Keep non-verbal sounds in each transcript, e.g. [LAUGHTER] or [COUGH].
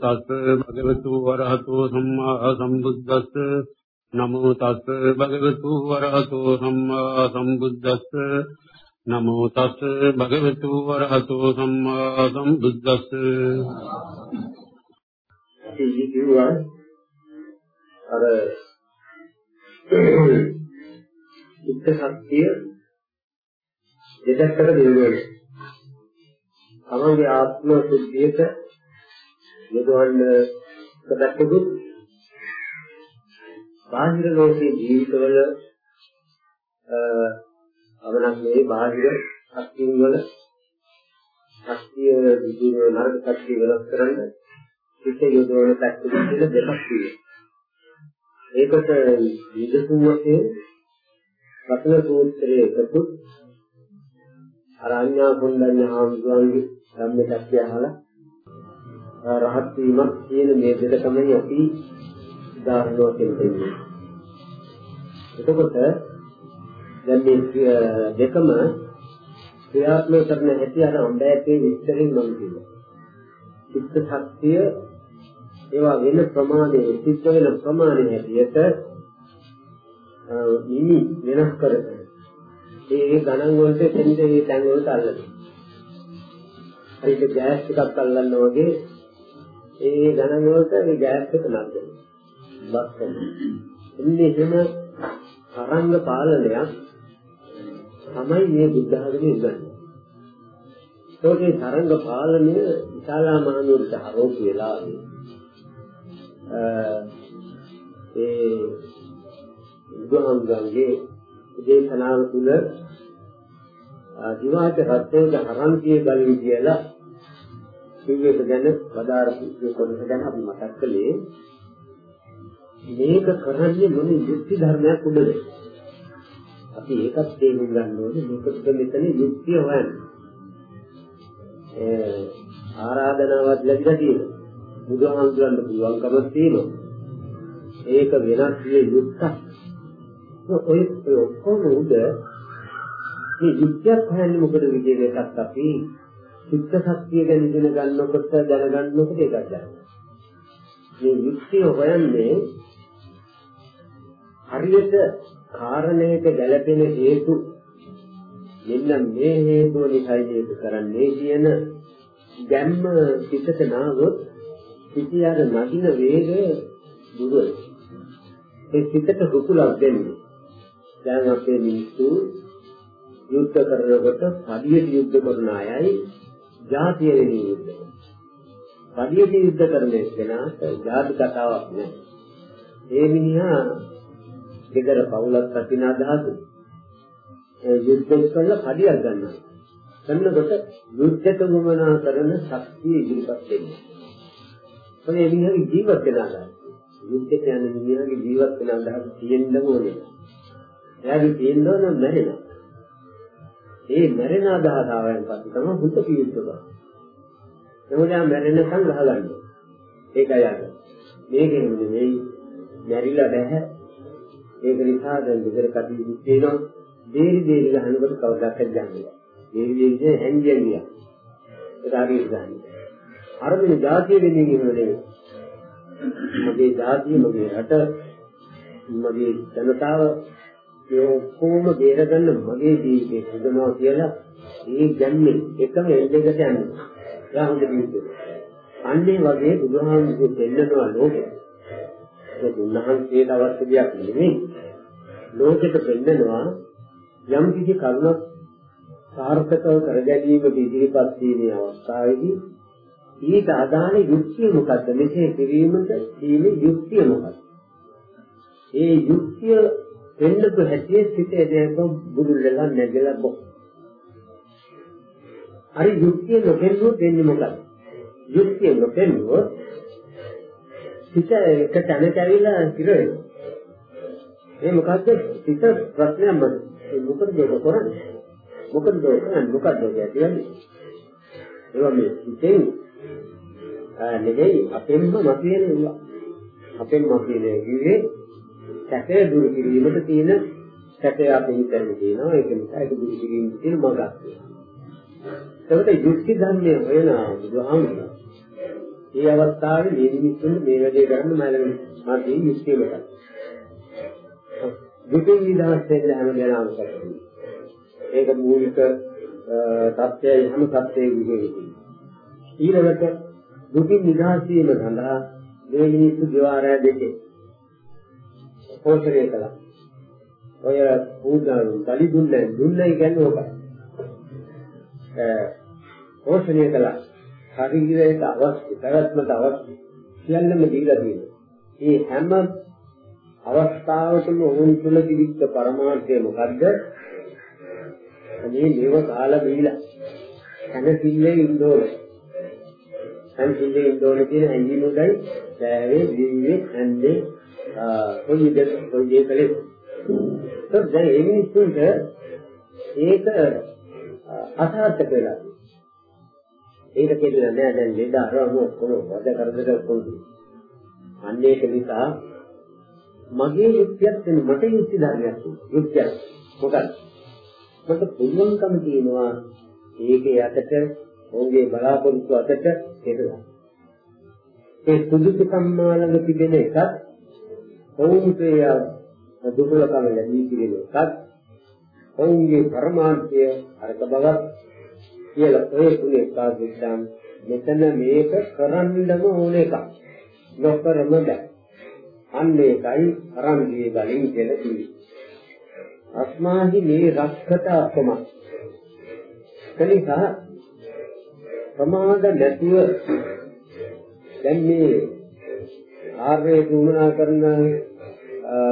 තස් භගවතු වරහතෝ සම්මා සම්බුද්දස්ස. නමෝ තස් භගවතු වරහතෝ සම්මා සම්බුද්දස්ස. නමෝ තස් භගවතු වරහතෝ සම්මා සම්බුද්දස්ස. ඉතින් කිව්වා අර චිත්ත ශක්තිය දෙදක්කට දෙවෙනවා. තමන්ගේ ආත්ම සුද්ධියට යොදවන්න කඩක්කුත් බාහිර ලෝකයේ ජීවිතවල අවනක් මේ බාහිර ශක්තිය වල ශක්තිය විදුර නරක ශක්තිය වෙනස් කරන්න පිට යොදවන පැත්තට දෙකක් තියෙනවා. ඒකට විදසුන් වශයෙන් රත්න සූත්‍රයේ එකතු අරඤ්ඤා කුණ්ඩඤ්ඤ හාමුදුරන්ගේ ධම්මචක්කය අහලා රහත් වීමක් කියන මේ දෙක තමයි අපි උදාහරණ වශයෙන් දෙන්නේ. එතකොට දැන් මේ දෙකම ක්‍රියාත්මක කරන හැටි අර අම්බෑකේ විස්තරින් මම කියනවා. චිත්ත ශක්තිය ඒවා වෙන ප්‍රමාණය සිද්ධ වෙන ප්‍රමාණය හැටියට නිමි වෙනස් කරගෙන ඒ ගණන් වලට දෙන්නේ ඒ තැන් වලට අල්ලගෙන හරියට ගෑස් එකක් අල්ලනවා වගේ ඒ ගණන් වලට ඒ ගෑස් එක නගනවා බස් කරනවා එන්නේ එහෙම තරංග පාලනයක් තමයි මේ බුද්ධ ආගමේ ඉන්නේ. ඒකේ තරංග පාලනය විශාලා මහනුවරට හරෝපු වෙලාවේ ඒ බුදුහාමුදුරන්ගේ දේශනාව තුළ දිවාච රත්නයේ හරන්තිය බලවි කියලා සිවියක ගැන වදාරපු කොටස ගැන අපි මතක් කළේ මේක කරන්නේ මොන යුක්ති ධර්මයක් උඩද? අපි ඒකත් තේරුම් ගන්න ඕනේ මේකට මෙතන යුක්තිය හොයන්න. ඒ ආරාධනාවක් ලැබිලා තියෙනවා බුදුහාමුදුරන්ට පුළුවන්කම තියෙනවා. ඒක වෙනස් විය යුක්තක්. ඔය ඔක්කොම උද මේ විද්‍යාවක් හොයන්නේ මොකද විදිහට එකක් අපි චිත්ත ශක්තිය ගැන ඉගෙන ගන්නකොට දැනගන්නකොට ඒකක් ගන්න. මේ යුක්තිය හොයන්නේ හරියට කාරණයක ගැළපෙන හේතු. මෙන්න මේ හේතුව නිසායි මේක කරන්නේ කියන ගැම්ම පිටට නාවොත් පිටියර නදින වේගය දුර ඒ පිටට රුකුලක් දෙන්නේ. දැන් අපේ මිනිස්සු යුද්ධ කරනකොට පඩියට යුද්ධ කරන අයයි ජාතිය වෙන යුද්ධ කරනවා. පඩියට යුද්ධ කරන කෙනාට ජාති කතාවක් නැහැ. ඒ මිනිහා ගෙදර පවුලක් අතින අදහස ඒ යුද්ධ කරලා පඩියක් ගන්නවා. කරනකොට යුද්ධයට ගමනා කරන ශක්තිය ඉදිරිපත් වෙනවා. ඔනේ මිනිහාගේ ජීවත් වෙන අදහස. යුද්ධයට යන මිනිහාගේ ජීවත් වෙන අදහස තියෙන්න ඕනේ. එයාගේ තියෙන්න ඕන මැරෙනවා. ඒ මැරෙන අදහස ආවයන් පස්සේ තමයි හුත කිවිද්දවා. එමුණා මැරෙනකන් ගහගන්න. ඒකයි අර. මේකෙන් නෙමෙයි මැරිලා බෑ. ඒක නිසා දැන් විතර කටයුතු තියෙනවා. දේරි දේරි ගහනකොට කවදාවත් යන්නේ. දේරි දේරි හැංගියන් ගියා. ඒක හරියට ගන්න. අර මේ ජාතිය වෙනින් ඉන්නේ මගේ ජාතිය මගේ රට මගේ ජනතාව ඒ ඔක්කොම බේරගන්න මගේ ජීවිතේ හදනවා කියලා ඒ ගැන්නේ එකම එල්ලෙකට යන්නේ. එයා හොඳ ජීවිතේ. අන්නේ වගේ බුදුහාමුදුරු දෙන්නනවා ලෝකෙ. ඒක උන්වහන්සේට අවශ්‍ය දෙයක් නෙමෙයි. ලෝකෙට දෙන්නනවා යම් කිසි කරුණක් සාර්ථකව කරගැනීම ඉදිරිපත් වීමේ අවස්ථාවේදී ඊට අදාළ යුක්තිය මොකද්ද? මෙසේ කිරීමට තියෙන යුක්තිය මොකද්ද? ඒ යුක්තිය වෙන්නතු හැටියේ සිටේ දේක බුදුල්ලලා නැගලා අර යුක්තිය නොපෙන්නුවොත් වෙන්නේ මොකද? යුක්තිය නොපෙන්නුවොත් සිත එක තැනට ඇවිල්ලා ඉර වෙනවා. ඒ මොකද්ද? සිත ප්‍රශ්නයක් මත. මොකද ඒක කරන්නේ? මොකද ඒක කරන්නේ? මොකද්ද කියන්නේ? ඒවා මේ සිතෙන් නෙවෙයි අපෙන්ම මතුවෙන ඒවා. අපෙන් මතුවෙන කිව්වේ සැකය දුරු කිරීමට තියෙන සැකය අපේ හිතේ තියෙනවා. ඒක නිසා ඒක දුරු කිරීමට තියෙන මඟක්. ඒකට යුක්ති ධර්මයේ වෙන බුදුහාමුදුරුවෝ. මේ අවස්ථාවේ මේ මිනිස්සුන් මේ වැඩේ කරන්න මම මාගේ යුක්තිය මතයි. දුකින් නිදහස් වෙන්න හැම දෙනාම කරන්නේ. ඒක මූලික තත්ත්වයයි හැම තත්ත්වයක විදිහට. ඊළඟට දුකින් නිදහස් වීම සඳහා මේ මිනිස්සු ජීවාරය දෙකේ පෝෂණය කළා. ඔය පූජා බලි දුන්නේ දුන්නයි කියන්නේ ඕකයි. පෝෂණය කළා. ශරීරයට අවශ්‍ය, පැවැත්මට අවශ්‍ය සියල්ලම දීලා තියෙනවා. මේ හැම අවස්ථාවකම වුන් තුල තිබිච්ච පරමාර්ථය මොකද්ද? මේ මේව කාලා බීලා හැනසිල්ලේ ඉන්න ඕනේ. හැනසිල්ලේ ඉන්න ඕනේ කියන හැඟීම උදයි සෑවේ දිවියේ ඇන්නේ කොයි දෙයක් කොයි දෙයකලේ. તો දැන් ඒ මිනිස්සුන්ට ඒක අසාර්ථක වෙලා. ඒක කියන්නේ නෑ දැන් ලෙඩ අරම ඔක්කොම වද කරදර කොහොමද? අන්න ඒක නිසා මගේ යුක්තියක් වෙන මට යුක්ති ධර්මයක් යුක්තියක් මොකක්ද මට පුළුවන්කම තියෙනවා ඒකේ යටට ඔවුන්ගේ බලාපොරොත්තු අතට හේතුලා ඒ සුදුසුකම් ළඟ තිබෙන එකක් ඔවුන්ට දුර්වලකම ලැබී කිරීම එකක් ඔවුන්ගේ පරමාර්ථය අරක බවක් කියලා ඔය තුනේ පාදිස්සම් මෙතන මේක කරන්නම ඕන එකක් නොකරම බෑ අන්න ඒකයි අරන්ගේ බලෙන් කියලා කිව්වේ. අස්මාහි මේ රක්කත අපම. කලිසා ප්‍රමාද නැතිව දැන් මේ ආර්ය දුමනා කරන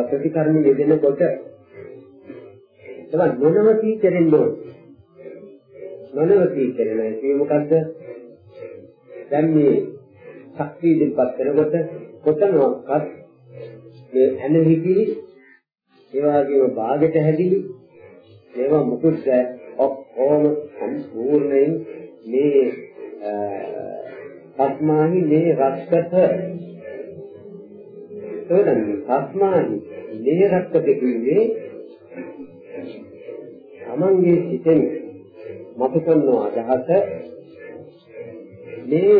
ප්‍රතිකර්ම යෙදෙනකොට තමයි නොනවති කෙරෙන්න ඕන. නොනවති කෙරෙන ඒ මොකද්ද? දැන් මේ ශක්තිය දෙපත් කරනකොට කොතනවත් මේ ඇන හිතිලි ඒ වගේම භාගයට හැදිලි ඒවා මුකුත් ඔක්කොම සම්පූර්ණයෙන් මේ පස්මාහි මේ රක්කත එතන පස්මාහි මේ රක්කත කියන්නේ තමන්ගේ සිතෙන් මතු කරන අදහස මේ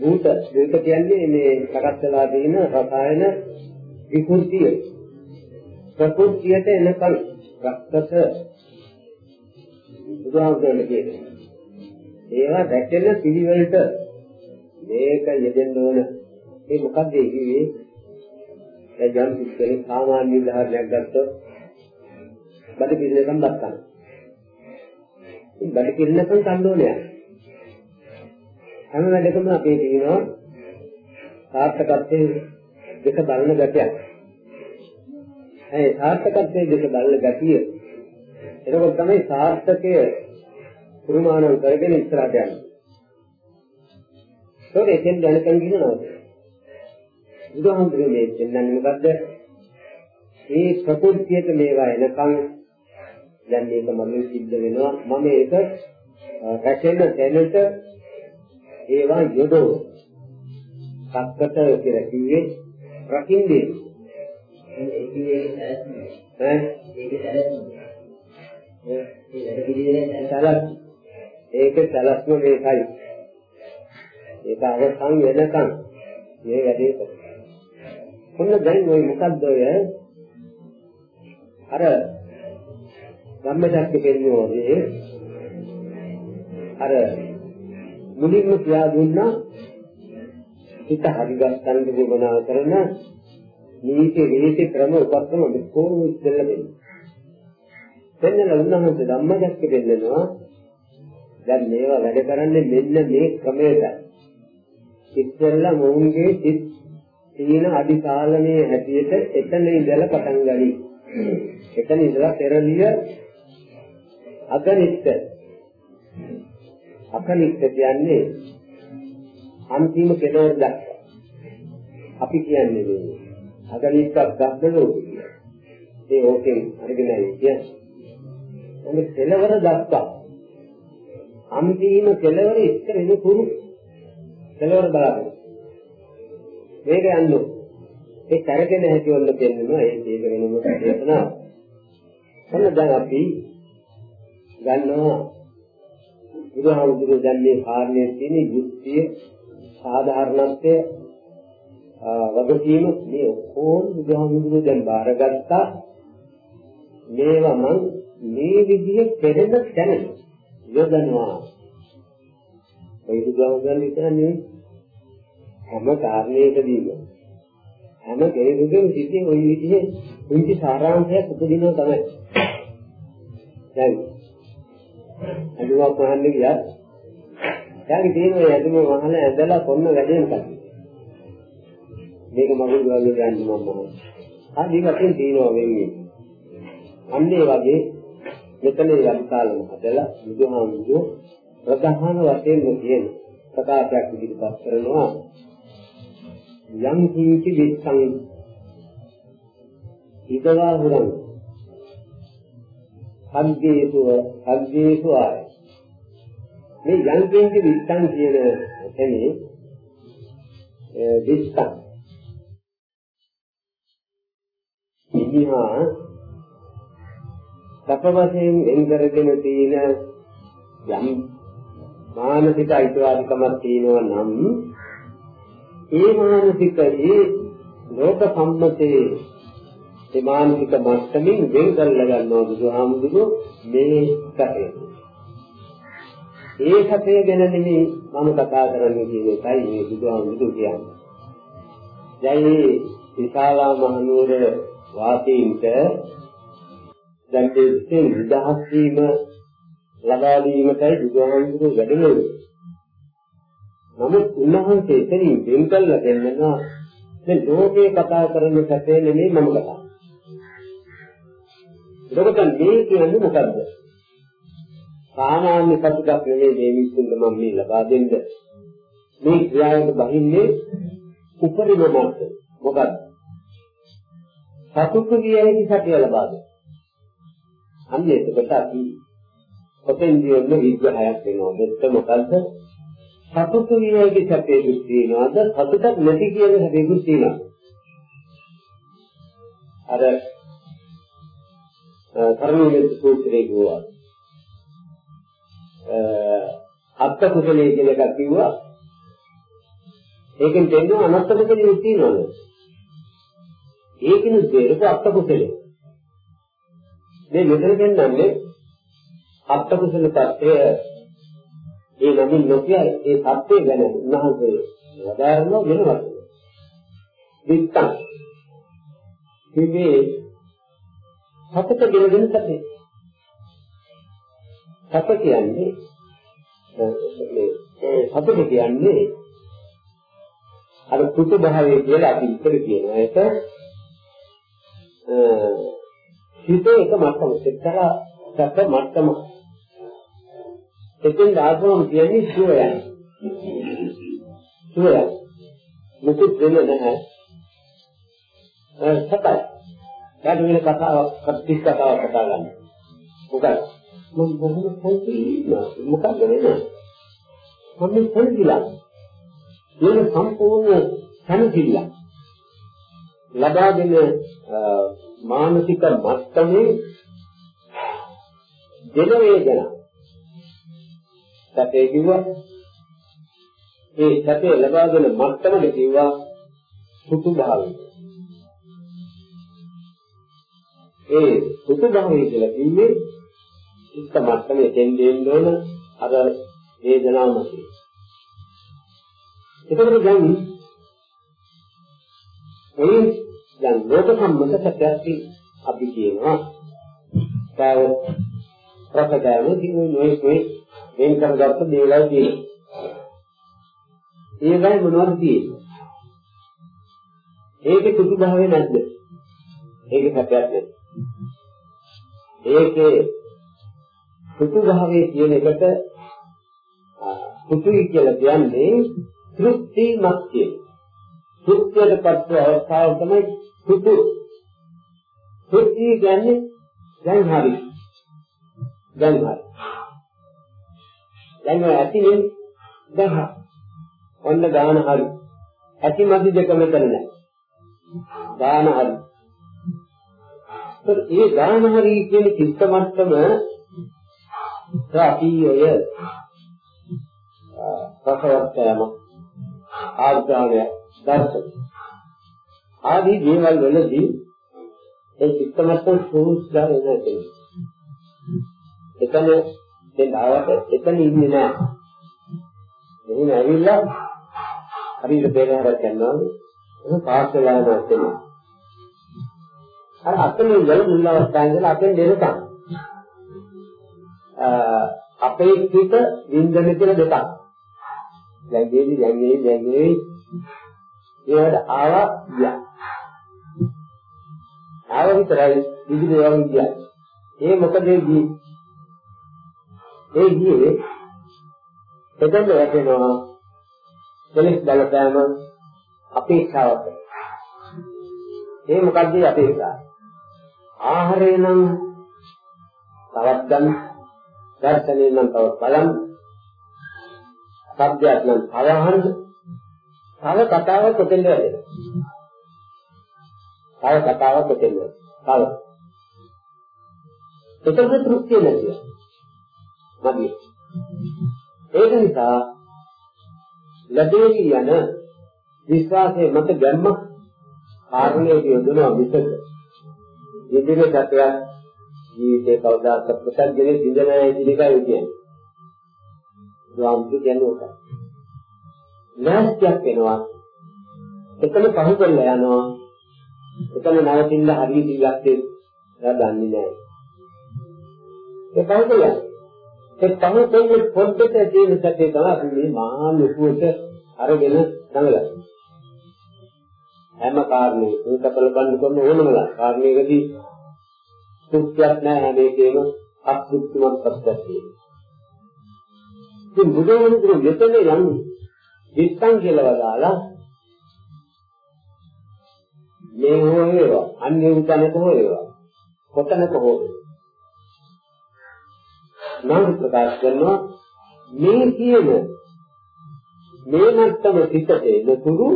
භූත භූත කියන්නේ මේ සකස් වෙලා තියෙන රසායන විකෘතිය. ප්‍රකෘතියට එනකල් රක්කත බුදුහාමුදුරනේ කියන්නේ ඒවා දැකෙන පිළිවෙලට මේක යෙදෙන්න ඕන. ඒ මොකද්ද ඒ කිව්වේ දැන් යම් කිසි සාමාන්‍ය උදාහරණයක් ගත්තොත් බඩ පිළිනකම් බත් ගන්න බඩ පිළිනකම් ගන්න ඕනේ හැම වෙලකම අපේ තියෙනවා සාර්ථකත්වයේ දෙක බලන ගැටයක්. ඒ සාර්ථකත්වයේ දෙක බලන ගැටිය. එතකොට තමයි සාර්ථකය පුරුමානම් කරගෙන ඉස්සරහට යන්නේ. ඒකෙන් එතෙන් දැනගෙන කියනවා. බුදුහාමුදුරුවෝ මේ දෙන්නන්නේ. මොකද්ද? මේ ප්‍රකෘතියට මේවා එනකන් දැන් මේක මම සිද්ධ වෙනවා. මම ඒක රැකෙන තැනට ඒවා යොදව. සක්කට කියලා කිව්වේ රකින්නේ. ඒක සැලැස්ම මේකයි. ඒක අවසන් වෙනකන්. මේ වැඩේ කරනවා කොන්න දැන් ওই මොකද්ද ඔය අර ධම්මචක්ක පෙන්වන්නේ අර මුලින්ම කියා දුන්නා හිත හරිගස්සන්න ගුණා කරන නීති නීති ක්‍රම උපක්‍රම කොහොම ඉස්සෙල්ල දෙන්නේ. දෙන්නල උන්වහන්සේ ධම්මදක්ක දෙන්නවා දැන් මේවා වැඩ කරන්නේ මෙන්න මේ ක්‍රමයට. ඉස්සෙල්ලා මොවුන්ගේ සිත් තීන අධිකාලමේ හැටියට එතන ඉඳලා පටන් ගනි. එතන ඉඳලා පෙරලිය අගනිෂ්ඨ අකනිෂ්ඨ කියන්නේ අන්තිම කෙලවර දක්වා. අපි කියන්නේ මේ අකනිෂ්ඨක් දක්වලෝ ඒ ඕකෙන් අරගෙන කියන්නේ. එන්නේ කෙලවර දක්වා. අන්තිම කෙලවර ඉස්සර එන තුරු කෙලවර බලන්න. මේක යන්නේ. ඒ කරගෙන හැටිවල පෙන්නනවා ඒ ඒක වෙනම දේශනා. එන්න දැන් අපි ගන්නවා බුදුහාමුදුරුවෝ දැන් මේ කාරණේ තියෙන යුක්තිය සාධාරණත්වය වගකීම මේ ඔක්කොම බුදුහාමුදුරුවෝ දැන් බාරගත්තා. මේවා මං මේ විදිහේ පෙරෙන තැන යොදනවා. ඒ බුදුහාමුදුරුවෝ විතරනේ හැම කාරණයකදීම හැම කෙනෙකුගේම සිිතේ ওই විදිහේ කුංචි සාරාංශයක් උපදිනවා තමයි දැන් ඇඳුමක් වහන්න ගියා. එයාගේ තියෙන ඔය ඇඳුම වහන ඇඳලා කොන්න වැඩේම කටි. මේක මගුල් වගේ ඇඳුමක් මම. ආදි වශයෙන් තියෙනවා වෙන්නේ. අන්න ඒ වගේ මෙතන යම්කාලම හදලා බුදුහාමුදුරුවෝ ප්‍රධාන වශයෙන්ම කියන ප්‍රකාශයක් ඉදිරිපත් කරනවා යම් කිංචි විස්සං ඉදවා හුරං සග්ගේසු සග්ගේසු ආය. මේ යන්කින්ච විත්තං කියන එතනේ විත්තං ඉතිහා සපවසෙන් එන් කරගෙන තියෙන යම් මානසික අයිතිවාදිකමක් තියෙනවා නම් ඒ මානසිකයේ ලෝක සම්මතයේ ඒ මානසික මට්ටමින් වෙන් කරලා ගන්නවා බුදුහාමුදුරුවෝ මේ කටේ. ඒ කටේ ගැන නෙමෙයි මම කතා කරන්නේ කියන එකයි මේ බුදුහාමුදුරුවෝ කියන්නේ. දැන් විශාලා මහනුවර වාසීන්ට දැන් දෙයෙන් විදහස් වීම ලබා දීමටයි බුදුහාමුදුරුවෝ වැඩමෙන්නේ. නමුත් උන්වහන්සේ එතනින් වෙන් කළා දෙන්නවා මේ ලෝකේ කතා කරන සැපේ නෙමෙයි මම කතා එතකොට මේ කියන්නේ මොකද්ද? සාමාන්‍ය සතුටක් නෙවෙයි මේ මිනිස්සුන්ට මම මේ ලබා දෙන්න. මේ ක්‍රියාවට බහින්නේ උපරිම මට්ටම. මොකද්ද? සතුට කියන්නේ සැපය ලබා දෙන්න. අන්න එතකොට අපි ඔතෙන්දී ඔන්න විග්‍රහයක් වෙනවා. දෙත්ත මොකද්ද? සතුට කියන්නේ සැපේ දුක් තියනවාද? සතුටක් නැති කියන සැපේ දුක් තියනවාද? අර කර්මයේ සූත්‍රයේ ගෝවා. අත්ත කුසලයේ කියන එකක් කිව්වා. ඒකෙන් දෙන්නවා අනත්ත කුසලයේ තියෙනවද? ඒකිනු දෙරක අත්ත කුසලයේ. මේ මෙතන දෙන්නන්නේ අත්ත කුසල tattය ඒ නමින් නොකිය ඒ tattය ගැන උන්වහන්සේ වදාරනවා වෙනවත්. විත්තං. මේ සතට ගෙනගෙන සැපේ. සත කියන්නේ මේ සතට කියන්නේ අර කුතු භාවය කියලා අපි ඉතල කියනවා ඒක හිතේ එක මට්ටම එක්තරා සැප මට්ටම එතෙන් ආපුවම කියන්නේ සුවයයි සුවයයි මුකුත් වෙන්නේ නැහැ සතයි ඊට වෙන කතාවක් කටිස් කතාවක් කතා ගන්න. මොකද මම බොහොම පොඩි මොකක්ද වෙන්නේ? මම පොඩිලා. ඒක සම්පූර්ණ සම්පූර්ණ ලබා දෙන මානසික මට්ටමේ දෙන වේදනා. සැපේ කිව්වා ඒ සැපේ ලබා දෙන මට්ටමද කිව්වා සුතු භාවය. ඒ සුතු භාවය කියලා කිව්වේ ඉස්ත මට්ටමේ දෙන්න ඕන අර වේදනාවමයි. ඒකවල දැන් ඒ දැන් ලෝක සම්බන්ධ සත්‍යස්ති අපි කියනවා කාව ප්‍රකටව කියන්නේ නොයේ නොයේ වෙන කරගත්ත දේවල් තියෙනවා. ඒවයි මොනවද තියෙන්නේ? ඒකේ සුතු භාවය නැද්ද? ඒකේ සත්‍යයක් නැද්ද? ඒකේ සුතු භාවයේ කියන එකට සුතුයි කියලා කියන්නේ තෘප්තිමත් කියන. තෘප්තියටපත් අවස්ථාව තමයි සුතු. තෘප්තිය කියන්නේ දැන් හරි. දැන් හරි. දැන් ඇතිනේ දැන් හරි. ඔන්න ගාන හරි. ඇති මදි දෙක මෙතන නැහැ. ගාන හරි. ඒ ගාන හරි කියන චිත්ත මට්ටම අපි ඔය රසවත්යම ආර්ධාවය දර්ශන ආදී දේවල් වලදී ඒ චිත්ත මට්ටම සූස්දා වෙන එක. එතන දැන් ආවට එතන ඉන්නේ නැහැ. එහෙනම් ඇවිල්ලා හරියට බේරහරක් යනවා. ඒක පාස් වෙලා යනවා තමයි. අර අතනේ වල මුල් අවස්ථාවේ ඉඳලා අපෙන් දෙනකම් අපේ පිට වින්දන කියලා දෙකක්. දැන් දෙවි දැන් මේ දැන් මේ ඒවට ආවා ගියා. ආව විතරයි විවිධ යෝගී ගියා. ඒ මොකද ගියේ? ඒ ගියේ එතෙන් වැටෙනවා දෙලෙස් බලපෑම අපේක්ෂාවක්. ඒ මොකද්ද අපේක්ෂාව? ආහාරය නම් තවත් ගන්න, දර්ශනය නම් තවත් බලන්න, සබ්දයක් නම් අවහන්න, තව කතාවක් කොතෙන්ද වෙන්නේ? තව කතාවක් කොතෙන්ද? තව. එතකොට තෘප්තිය නැතිව. මදි. ඒක නිසා ලැබෙවි යන විශ්වාසයේ මත ගැම්ම කාරණේ යොදනවා මිසක ඉදිරි සත්‍යයක් ජීවිතේ කවදාත් ප්‍රසංගයේ සිඳනයි කියන එකයි කියන්නේ. ස්වාමීන් කියන්නේ ඔක. නැස්තියක් වෙනවා. එතන පහු කරලා යනවා. එතන නවතින්න හරිය කීයක් එයා දන්නේ නැහැ. ඒ පහු කරලා ඒ පහු කරන්නේ පොඩ්ඩට තියෙන සත්‍ය තමයි මේ මහා ලොකුවට අරගෙන නඟලා. හැම කාරණේ ඒක බලපන්න කරන ඕනම කාරණයකදී සුත්‍යක් නැහැ හැම එකේම අසුත්තුමත් පස්සතියි. ඉතින් බුදුහාමුදුරු මෙතන යම් විස්සං කියලා වදාලා මේ හෝ වේවා අන්‍ය උතනක හෝ වේවා කොතනක හෝ නම් ප්‍රකාශ කරනවා මේ කියන මේ මට්ටම පිටතේ නතුරු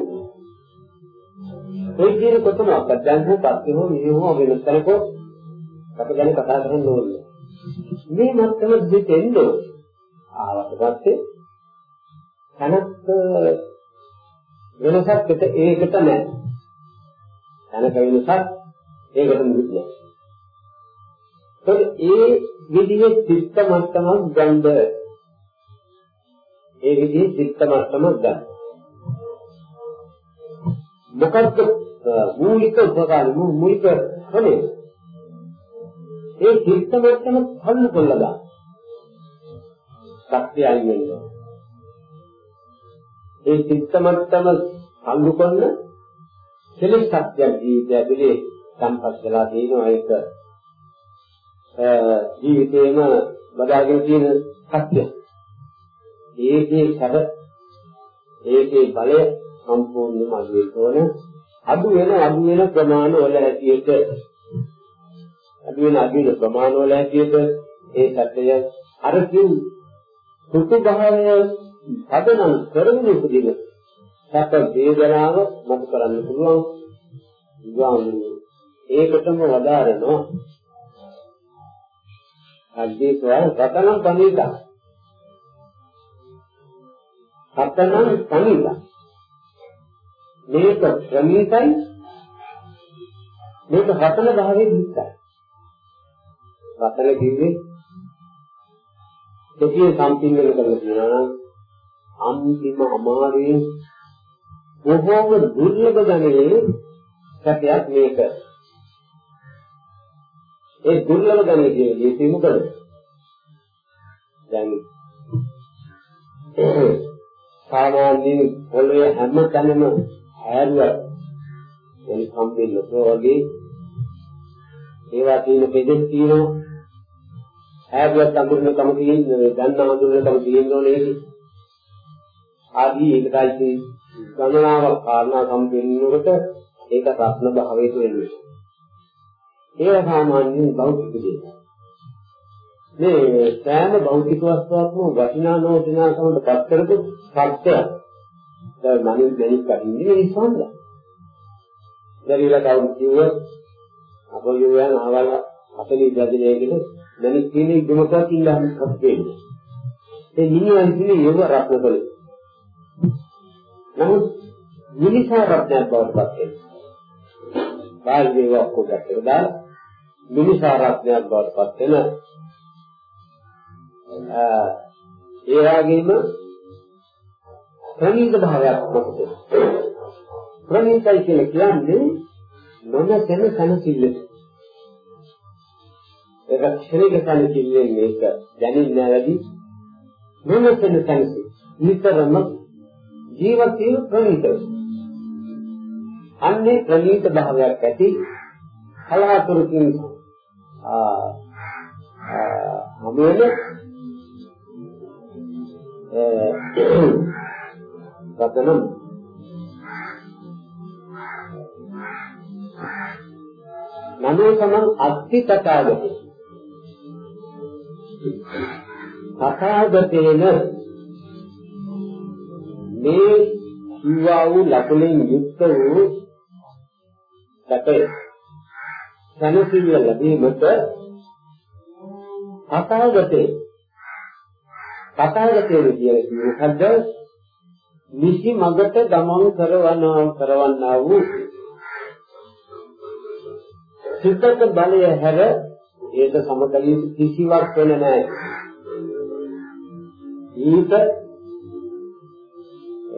ඒ කියන කොතනවත් දැන් හෝ පස්සේ හෝ මේ හෝ වෙන තැනක අප ගැන කතා කරන්න ඕනේ. මේ මත්තම දෙතෙන්න ආවට පස්සේ තනත් වෙනසක් පිට ඒකට නැහැ. තනක වෙනසක් ඒකට මුකුත් නැහැ. ඒ විදිහේ චිත්ත මට්ටමක් ගන්න ඒ විදිහේ චිත්ත මට්ටමක් ගන්න. මොකක්ද මූලික උපකාරී මූලික ක්‍රමය ඒ චිත්ත මට්ටම කල්ු කොල්ල ගන්න. සත්‍යයයි වෙනවා. ඒ චිත්ත මට්ටම කල්ු කොල්ල කෙලෙස් සත්‍ය ජීවිතය ඇතුලේ සම්පත් වෙලා තියෙනවා ඒක ජීවිතේම බදාගෙන තියෙන සත්‍ය. ඒකේ සැප ඒකේ බලය සම්පූර්ණයෙන්ම අඩු වෙන අඩු වෙන අඩු වෙන ප්‍රමාණ වල හැටියට අඩු වෙන අඩු වෙන ප්‍රමාණ වල හැටියට ඒ සත්‍යය අර කිව් සුතු භාවය පදනම් කරගෙන උපදින සැප වේදනාව මත කරන්න පුළුවන්. විවාහය ඒකටම වදාරනවා. අද්දේශය රතනම් පණිවිඩ රතනම් පණිවිඩ මේක ප්‍රණීතයි මේක රතන භාවයේ දිස්සයි රතන කිව්වේ දෙවියන් සම්පින්දන කරලා තියෙනවා නම් අන්තිම අමාරුවෙන් බොහෝම දුර්ලභ ගණයේ සත්‍යයක් මේක. ඒ දුර්ලභ ගණයේ කියන්නේ මොකද? දැන් සාමාන්‍යයෙන් පොළවේ හැම තැනම හැරුවා එනි සම්පින්නතෝ වගේ ඒවා තියෙන බෙදෙස් තියෙනවා හැබැයි අඳුරන කම තියෙන්නේ ගන්න අඳුරන කම තියෙන්න ඕනේ ඒක ආදී ඒකයි ගණනාවක් කාරණා සම්පෙන්නකොට ඒක රත්න භාවයට වෙන්නේ. ඒක සාමාන්‍යයෙන් භෞතික දෙයක්. මේ සෑම භෞතික වස්තුවක්ම වටිනා නොවටිනා කමකට පත් කරපු සත්‍යයක්. දැන් මනින් දෙනික් කටින්නේ මේ සම්බන්ධ. දැරිලා කවුරු කිව්වොත් අපෝ යෝයන් ආවල අපේ ජාතිලයකට දෙනික් කියන්නේ ඉදමකක් ඉල්ලන්න හම්බෙන්නේ. ඒ මිනිහන් කියන්නේ යෝග රත්නකල. නමුත් මිනිසා රත්නයක් බවට පත් වෙනවා. බාහිර ඒවා ඔක්කොම දැක්කම දාලා මිනිසා රත්නයක් බවට පත් වෙන ඒ වගේම ප්‍රණීත භාවයක් මොකද? ප්‍රණීතයි කියලා කියන්නේ නොනසෙන සනසිල්ල ඒක ක්ෂණික සනසිල්ලෙන් මේක දැනෙන්නේ වැඩි නොනසෙන සනසිල්ල නිතරම ජීවිතේ ප්‍රණීතයි. අන්නේ ප්‍රණීත භාවයක් ඇති කලාතුරකින් ආ හමුවෙන රතනම් නමෝ සමං අත්ති තථාගතේ. තථාගතේන මේ සිවා වූ ලකුණෙන් යුක්ත වූ සැපේ සනසිල්ල ලැබීමට තථාගතේ තථාගතේ කියන්නේ මොකද්ද? නිසි මගට ගමන් කරවනා කරවන්නා වූ සිතක බලය හැර ඒක සමතලිය කිසිවක් වෙන නැහැ. ඊට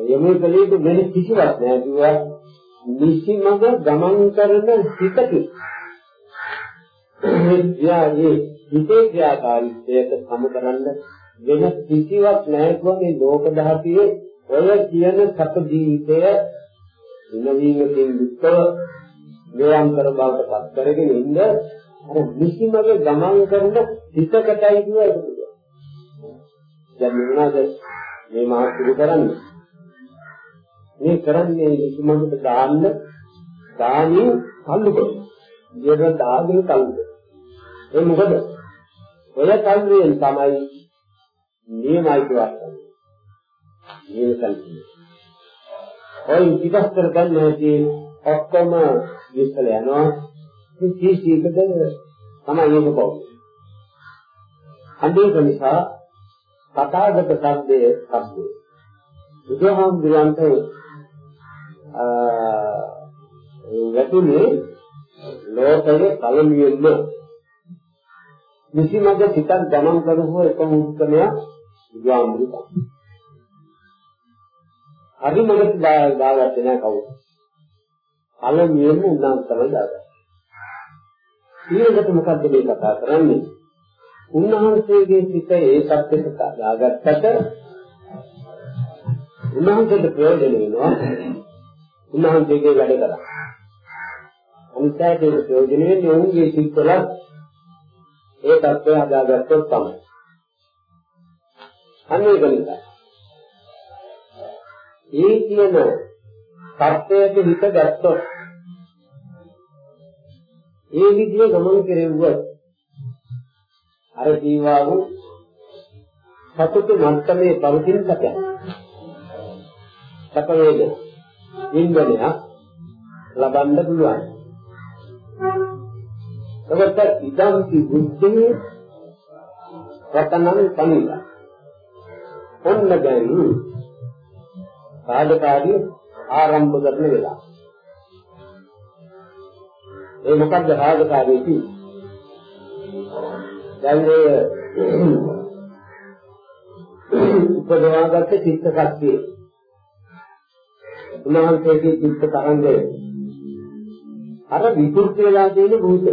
යමු කලීට වෙන කිසිවක් නැහැ කිව්වා නිසි මග ගමන් කරන සිතක යාගේ හිතේ ක්‍රියාකාරීත්වයට සමකරන්න වෙන කිසිවක් නැහැ කියන්නේ ලෝක ධාතියේ ඔය කියන සත ජීවිතය විනවීමකින් යුක්තව වේයන්තර බවට පත් කරගෙන ඉන්න අර නිසිමගේ ගමන් කරන හිතකටයි කියව ඒක. දැන් මොනවාද මේ මාතෘ කරන්නේ? මේ කරන්නේ නිසිමකට දාන්න දානින් කල්ලු කරනවා. ජීව දාගෙන කල්ලු. ඒ මොකද ඔය කල්යෙන් තමයි නියමයි කියන්නේ. නියම කල්පිය. ඔය විස්තර ගන්නදී ඔක්කොම විස්තර යනවා. මේ සීසීකද තමයි ඒක කොහොමද? අන්තිම නිසා තථාගත සම්දේ සම්දේ. බුදුහාමුදුරන්ට අ වැටුනේ ලෝකයේ පළමුවෙන්ම නිසිමඟ සිතක් ගමන් කරපුව එකම උත්තරය බුදුහාමුදුරුවෝ. හරි මගට දාගත්තේ නැහැ කවුරු. පළමුවෙන්ම උන්වහන්සේ තමයි දාගත්තේ. ඊළඟට මොකද්ද මේ කතා කරන්නේ? උන්වහන්සේගේ සිත ඒ සත්‍යයට දාගත්තට උන්වහන්සේට ප්‍රයෝජන වෙනවා. උන්වහන්සේගේ වැඩ කරා. අනිත්‍යයේ ප්‍රයෝජන වෙන්නේ ඔවුන්ගේ සිත්වල ඒ தත්ත්වය හදාගත්තොත් තමයි. අන්න ඒක නිසා. ඒ කියන தත්ත්වයට හිත ගත්තොත් ඒ විදිය ගමන් කෙරෙව්වොත් අර ජීවා වූ සතුට මට්ටමේ පවතින සැපය. සැප වේද ඉන්ද්‍රණය ලබන්න පුළුවන්. එතකොට ඉදම්ති බුද්ධේ රතනං පනිල. ඔන්න දැන් රාජකාරිය ආරම්භ කරන වෙලාව. ඒ මොකද්ද රාජකාරිය කියන්නේ? දැන් මේ උපදවාගත්ත චිත්ත ශක්තිය. උන්වහන්සේගේ චිත්ත තරංගය. අර විකෘති වෙලා තියෙන භූතය.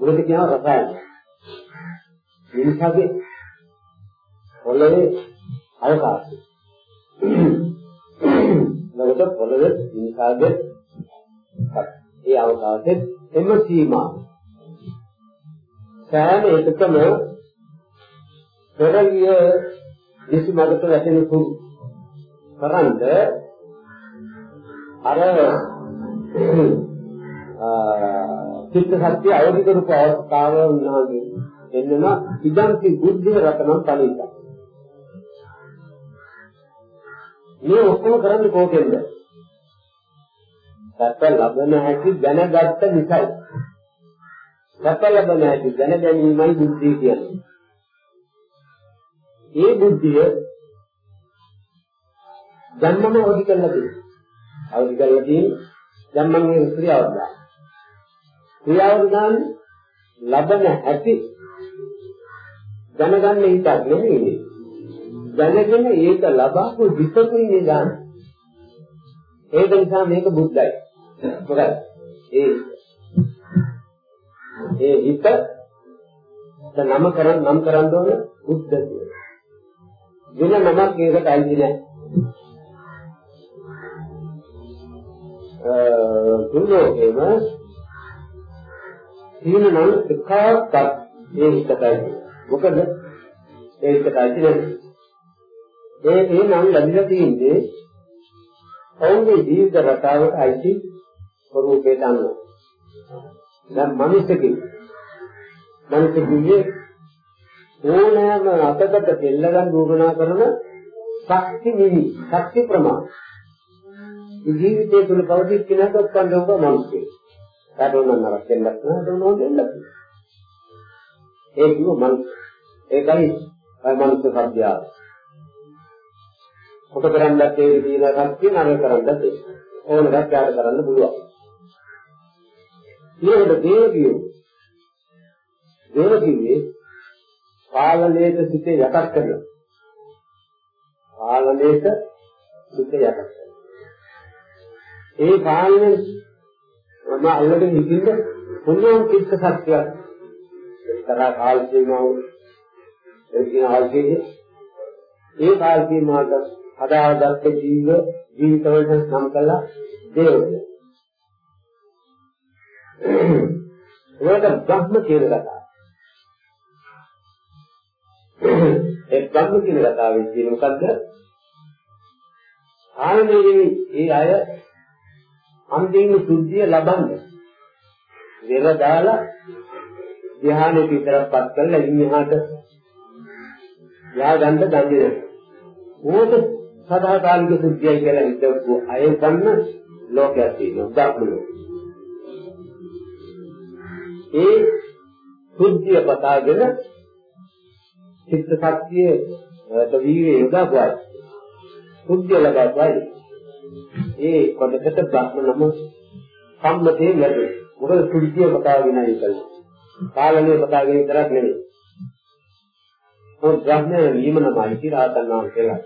මොකද කියනවා රසායන. මිනිසාගේ පොළවේ අවකාශය. නමුත් පොළවේ මිනිසාගේ ඒ අවකාශයේ එම සීමා සෑම එකකම පෙරලිය කිසි මගට වැටෙන කුරු කරන්ද අර චිත්ත සත්‍ය අවදි කරපු අවස්ථාව උන්වහන්සේ එන්නම ඉදන්ති බුද්ධිය රතනම් තනිත. මේ ඔක්කොම කරන්නේ කෝකෙන්ද? සත්‍ය ලබන හැටි දැනගත්ත නිසායි. සත්‍ය ලබන හැටි දැන ගැනීමයි බුද්ධිය කියන්නේ. ඒ බුද්ධිය ජන්මම අවදි කරලා තියෙනවා. අවදි කරලා තියෙන්නේ ජන්මන්ගේ ක්‍රියාවක් දාන. ක්‍රියාවක් දාන ලබන හැටි දැනගන්න හිතක් නෙමෙයි. දැනගෙන ඒක ලබාපු විසකුයි දාන. ඒක නිසා මේක බුද්ධයි. මොකද ඒ ඒ හිත නම කරන් නම් කරන්න ඕන බුද්ධ කියලා. වෙන නමක් ඒකට අයිති නැහැ. දුන්නෝකේම සීන නම් එකක්වත් ඒ හිතටයි. මොකද ඒ හිතටයි කියන්නේ. ඒ ඒ නම් ලැබිලා තියෙන්නේ ඔවුන්ගේ ජීවිත රටාවට අයිති ස්වરૂපයට අනුව. දැන් මිනිස්සුගේ මිනිස්සුගේ ඕනෑම අතකට දෙල්ලගන් දුවනා කරන ශක්ති නිවි ශක්ති ප්‍රමාණ ජීවිතය තුළ පවතින කෙනෙක් ඔක්කොම ඔබ මිනිස්සෙක්. කාටෝනම් නරකෙන්නක් නෑ දෝනෝ දෙන්නක්. ඒ කිව්ව මනුස්ස. ඒකයි අය මනුස්ස සත්‍යය. කොට කරන්නත් ඒ තියෙන සත්‍ය නරක කරන්නත් ඒ. ඕන දෙයක් යාට කරන්න පුළුවන්. ඊළඟට දේවියෝ දේවකීවේ පාලනයේට සිටේ යටත් කරනවා. පාලනයේට සිටේ යටත් කරනවා. ඒ කාලේ මම අල්ලගෙන හිටින්න පුළුවන් චිත්ත සත්‍යයක්. එක්තරා කාල සීමාව ඒ කියන ආල්කේ ඒ කාල සීමාවට හදාගත්ත ජීව ජීවිතවලට නම් කළා දේවය. ඒකට බ්‍රහ්ම කියලා කතාව. ඒ බ්‍රහ්ම කියන කතාවේ කියන මොකද්ද? ආනන්දයේ ඒ අය අන්තිම සුද්ධිය ලබන්න. වෙර දාලා ධ්‍යානෙ විතරක්පත් කරලා ඉන්නහට යා ගන්න දන්නේ ඕක සදාකාලික සුද්ධියයි කියලා හිතපු අය ගන්න ලෝකයක් තියෙනවා ධර්ම ඒ සුද්ධිය පතාගෙන චිත්ත ශක්තිය තවීවේ යොදාගයි සුද්ධිය ලබාගයි ඒ කොටසට බ්‍රහ්ම නම සම්මතේ ලැබේ. මොකද සුද්ධිය කතාවගෙන ඉකල්. කාලනේ කතාවගෙන විතරක් නෙමෙයි. මොකද බ්‍රහ්ම වීම නමයි කියලා ආතන්නාම කියලා.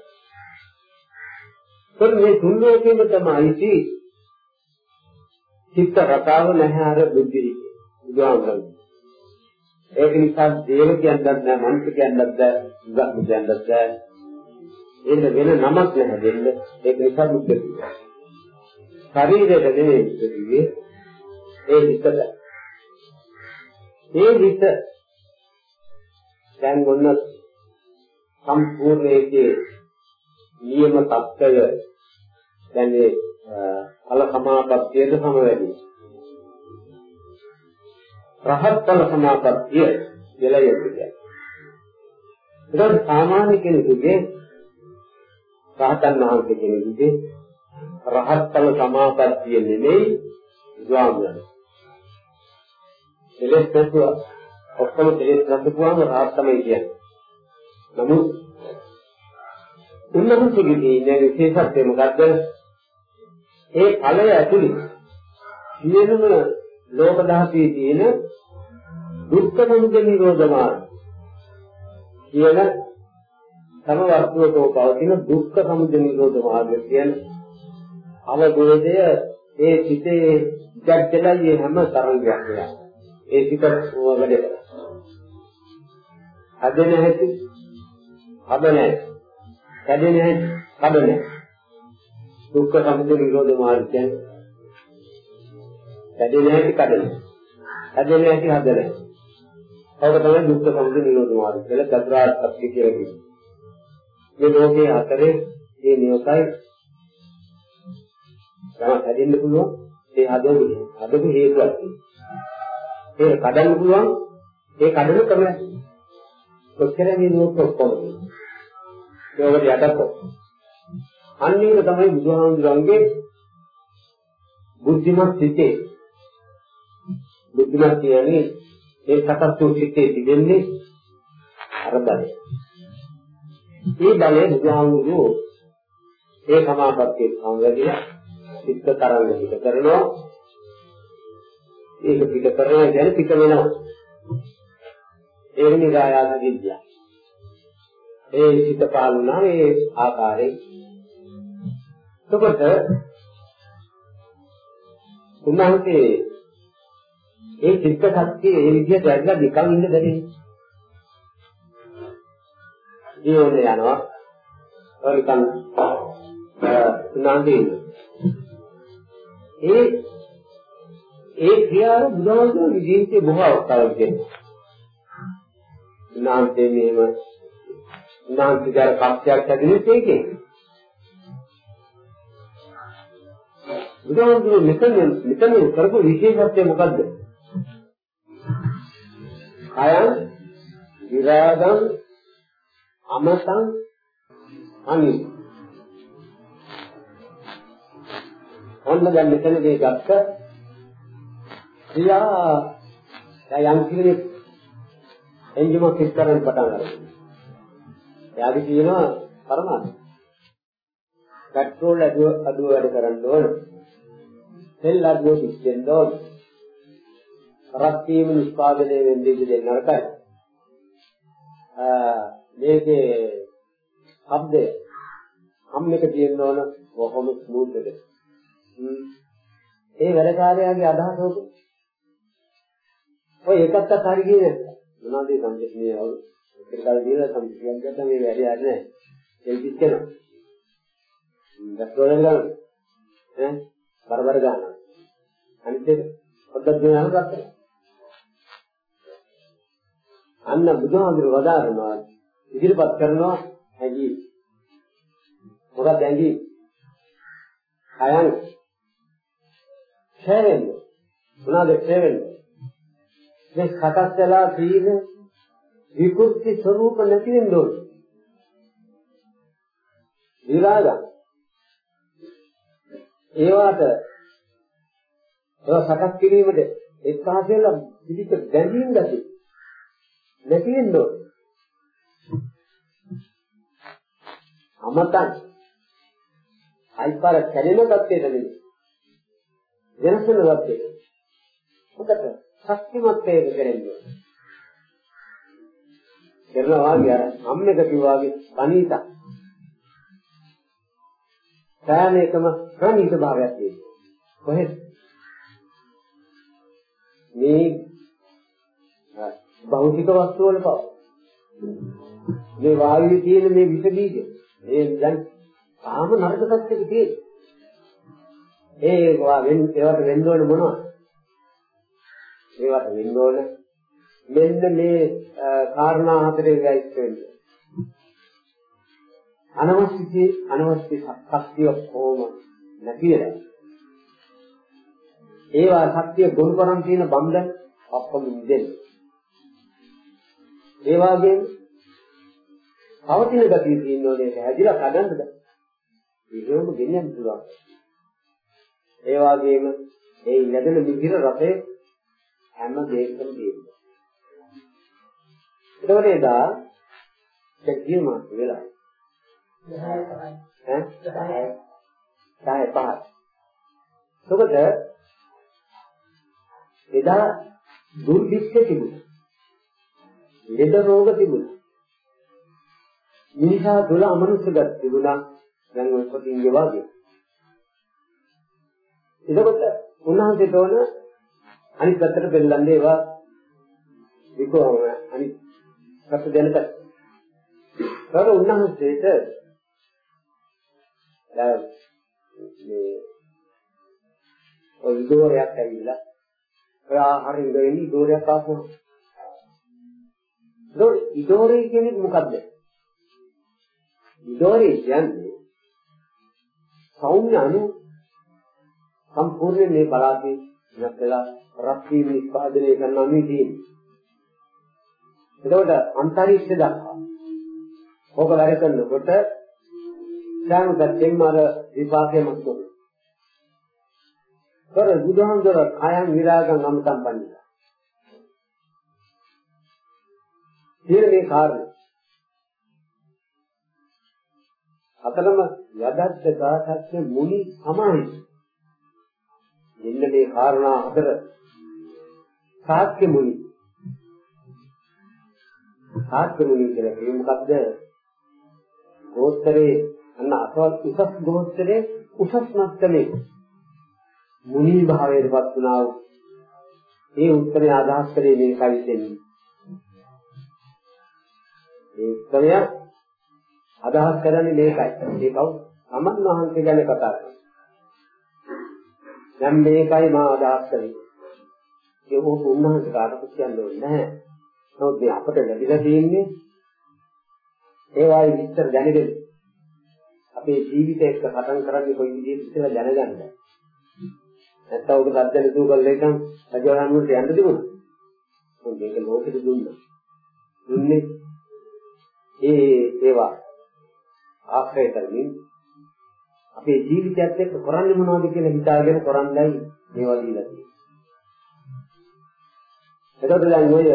ඒත් මේ තුන් ලෝකෙම තමයි චිත්ත රටාව නැහැ අර බුද්ධි බුදුහාමරගේ. ඒක නිසා දේව කියන්නත් නැහැ මනුෂ්‍ය කියන්නත් බෑ ගහු කියන්නත් බෑ. ඒක වෙන නමක් නැහැ දෙන්න. ඒක නිසා දුක් වෙනවා. ශරීරයට නෙමෙයි ඉතිරියේ ඒ විතර. ඒ විතර දැන් මොන සම්පූර්ණයේ නියම தত্ত্বය දැන් ඒ ඵල සමාපත්තියට සමවැදී. රහත් ඵල සමාපත්තිය කියලා යෙදුවා. ඒක සාමාන්‍ය කෙනෙකුගේ රහතන් වහන්සේ කෙනෙකුගේ රහත් ඵල සමාපත්තිය නෙමෙයි ස්වාමීන් දෙලෙස් නැතුව ඔක්කොම දෙලෙස් නැතුවම රහත් තමයි කියන්නේ. නමුත් උන්වහන්සේගේ ඉන්නේ විශේෂත්වය මොකද්ද? ඒ ඵලය ඇතුළේ සියලුම ලෝක ධාතුවේ තියෙන දුක්ඛ සමුදය නිරෝධ මාර්ග කියන තම වස්තුවකෝ පවතින දුක්ඛ සමුදය නිරෝධ මාර්ගය කියන අවබෝධය ඒ සිතේ ජඩලයේ හැම තරංගයක් නෑ. ඒ සිත වැඩ කරා. හදන හැටි හදන කැඩෙන හැටි කඩන දුක්ඛ සමුදය නිරෝධ මාර්ගය කියන්නේ කැඩෙන හැටි කඩන හදන හැටි හදන ඔබ තමයි දුක්ඛ සමුදය නිරෝධ මාර්ගය කියලා චතුරාර්ය සත්‍ය කියලා කියන්නේ. මේ ලෝකයේ අතරේ ඒ නියතයි තමයි හැදෙන්න පුළුවන් ඒ හදවු හදපු හේතුවක් තියෙනවා. ඒක කඩන්න පුළුවන්. ඒ කඩන ක්‍රමය. කොච්චර නිරුවක් ඔක්කොම ඒකට යටත් අන්න ඒක තමයි බුදුහාමුදුරන්ගේ බුද්ධිමත් සිතේ. බුද්ධිමත් කියන්නේ ඒ සකස් වූ සිතේ තිබෙන්නේ අර බලය. මේ බලය බුදුහාමුදුරුවෝ ඒ සමාපත්තිය සංවැදිලා චිත්ත තරංග පිට කරනවා. ඒක පිට කරනවා කියන්නේ පිට වෙනවා. ඒ නිරායාස විද්‍යාව. ඒ චිත්ත පාලනා ඒ ආකාරයෙන් එතකොට උන්වහන්සේ ඒ චිත්ත ශක්තිය ඒ විදිහට ඇදලා නිකන් ඉන්න බැරි. ජීවන යනවා. ඔරිකන් උන්වහන්සේ ඒ ඒ ක්‍රියාව බුදුහාමුදුරුවෝ ජීවිතේ බොහෝ අවස්ථාවල දෙනවා. උන්වහන්සේ මේව උන්වහන්සේ ජාර කප්පයක් ඇතුළේ ඒකේ. බුදුහාමුදුරුවෝ මෙතන මෙතන කරපු විශේෂත්වය මොකද්ද? අයං විරාගං අමතං අනි ඔන්න දැන් මෙතනදී ගත්ත ක්‍රියා දැන් යම් කෙනෙක් එන්ජිමක් එක් කරන්න පටන් ගන්නවා. එයාගේ තියෙනවා පරමාර්ථය. පෙට්‍රෝල් අඩුව අඩුව වැඩ කරන්න ඕන. තෙල් අඩුව පිච්චෙන්න ඕන. රත් වීම නිෂ්පාදනය වෙන්නේ ඉතින් නරකයි. මේකේ ශබ්දය හම් එක තියෙන්න ඕන කොහොම ස්මූත් එකද. ඒ වැඩකාරයාගේ අදහස උක. ඔය එකක්වත් හරි කියන්නේ මොනවද සම්පූර්ණයේ අවු. ඒකල් දීලා සම්පූර්ණ කරලා මේ වැඩේ හරි නෑ. ඒක පිච්චෙනවා. දස්වල ගන්න. ඈ බරබර ගන්නවා. අනිත් එක පොඩ්ඩක් දෙනවා ගත්තා. අන්න බුදුහාමුදුර වදාරනවා ඉදිරිපත් කරනවා හැඟි මොකක්ද හැඟි අයන් ඡේවෙන්න මොනවාද ඡේවෙන්න මේ සකස් වෙලා තියෙන විකෘති ස්වરૂප නැති වෙන්න ඕන. විරාග. ඒවට ඒවා සකස් කිරීමට එක්කාස වෙලා පිළිප බැඳීම් ගැටි නැති වෙන්න ඕන. අමතන් අයිපාර කැඩෙන තත්ත්වයට නෙමෙයි. වෙනස් වෙන තත්ත්වයට. මොකද ශක්තිමත් වේග කරන්නේ. කරනවා වගේ අර අම්මක කිව්වාගේ පණීත. සෑම එකම ප්‍රණීත භාවයක් තියෙනවා. කොහෙද? මේ භෞතික වස්තු වල පව. මේ වායුවේ තියෙන මේ විස බීජ මේ දැන් තාම නරක තත්ත්වෙක තියෙන. ඒ වෙන් ඒවට වෙන්න ඕන මොනවද? ඒවට වෙන්න ඕන මෙන්න මේ කාරණා හතරේ ගයිස් වෙන්නේ. අනවශ්‍ය අනවශ්‍ය ශක්තිය කොහොම නැතිලා. ඒවා ශක්තිය ගොනු කරන් තියෙන බන්ධන ඔක්කොම නිදෙන්නේ. ඒ වගේම පවතින ගතිය තියෙන ඕනේ හැදිලා කඩන්නද ඒකම ගෙනියන්න පුළුවන්. ඒ වගේම ඒ ලැබෙන මිහිර රසය හැම දෙයකම තියෙනවා. එතකොට එදා කී මාස වෙලා. 10 ඈ? 10 පහ එතකොට එදා දුර්භික්ෂ තිබුණා. ලෙඩ රෝග තිබුණා. මිනිසා තුල අමනුෂ්‍යගත තිබුණා. දැන් ඔය කොටින්ගේ වගේ. එතකොට උන්වහන්සේට ඕන අනිත් පැත්තට බෙල්ලන්නේ ඒවා විකෝම අනිත් පැත්ත දැනට. ඒතර උන්වහන්සේට මේ ඔය දෝරයක් ඇවිල්ලා ඔය ආහාරින් ගෙන්නේ දෝරයක් ආපුවා ඒක ඉදෝරේ කියන්නේ මොකද්ද? ඉදෝරේ කියන්නේ සෞම්‍ය අණු සම්පූර්ණයෙන් මේ බලාපේ ඉවත් වෙලා රක්ෂී නිෂ්පාදනය කරනවා මේ තියෙන්නේ. එතකොට අන්තරීක්ෂ දක්වා ඕක වැඩ කරනකොට සෑම පැත්තෙම අර විපාකයක් මතුවෙනවා. කර බුදුහන්තර කයන් විරාගං අමතම් පන්නිලා. කියන මේ අතරම යදත්ත දාසත්‍ය මුනි සමාහිත. මෙන්න මේ කාරණා හතර සාක්‍ය මුනි. සාක්‍ය මුනි කියලා කියන්නේ මොකද්ද? ගෝත්‍රයේ අන්න අසවත් උසස් ගෝත්‍රයේ උසස් මට්ටමේ මුනි භාවයට පත් වුණා වූ ඒ උත්තරය අදහස් කරේ මේකයි දෙන්නේ. ඒ උත්තරය අදහස් කරන්නේ මේකයි. ඒකව සමන් වහන්සේ ගැන කතා කරනවා. දැන් මේකයි මා අදහස් කරේ. ඒක උන්වහන්සේ කාටවත් කියන්නේ නැහැ. නමුත් මේ අපට ලැබිලා තියෙන්නේ ඒ වායි විස්තර දැනගෙන අපේ ජීවිතය එක්ක සටන් කරන්නේ කොයි විදිහට කියලා දැනගන්න. නැත්තම් ඔබ සත්‍යන සූ කරලා ඉතින් රජවරන් වලට යන්න තිබුණා. මොකද මේක ලෝකෙට දුන්නා. දුන්නේ ඒ ඒවා ආශ්‍රය කරමින් අපේ ජීවිතයත් එක්ක කරන්නේ මොනවද කියලා හිතාගෙන කරන්නයි මේවා දීලා තියෙන්නේ. එතකොට දැන් ඔය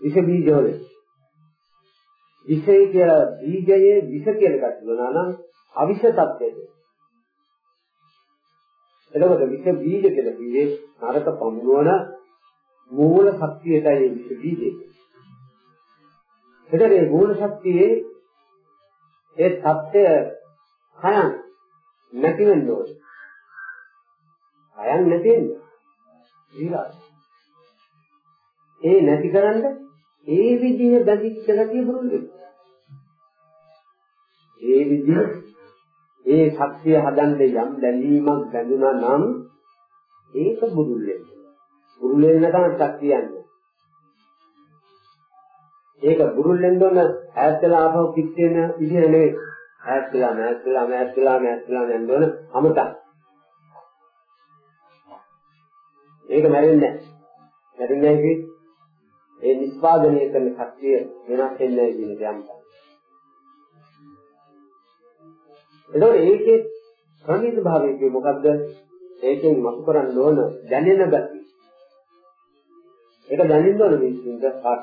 විෂ බීජවල විෂය කියලා බීජයේ විෂ කියලා එකක් තිබුණා නම් අවිෂ තත්ත්වයද එතකොට විෂ බීජ කියලා කිව්වේ නරක පමුණවන මූල ශක්තියටයි විෂ බීජය. එතකොට මේ මූල ශක්තියේ ඒ தත්ත්වය හයන් නැති වෙන්න ඕනේ. හයන් නැති වෙන්න. ඊළඟ ඒ නැතිකරන්න ඒ විදිහ බැඳිච්ච ගතිය බුරුල් වෙනවා. ඒ විදිහ ඒ ශක්තිය හදන්න යම් බැඳීමක් බැඳුනා නම් ඒක බුරුල් වෙනවා. බුරුල් වෙන තමයි ශක්තිය යන්නේ. ඒක බුරුල් වෙන්න ඕන ඈත් වෙලා ආපහු පිට වෙන විදිහ නෙවෙයි. ඈත් වෙලා ඈත් වෙලා ඈත් වෙලා ඈත් වෙලා යන්න ඕන අමතක්. ඒක මැරෙන්නේ නැහැ. මැරෙන්නේ නැහැ ඒ නිස්පාදනය කරන ශක්තිය වෙනස් වෙන්නේ කියන දෙයක්. එතකොට ඒකේ ප්‍රණීත භාවය කියේ මොකද්ද? ඒකෙන් මතු කරන්න ඕන දැනෙන ගතිය. ඒක දැනෙන්න ඕන මිනිස්සුන්ට පාස්.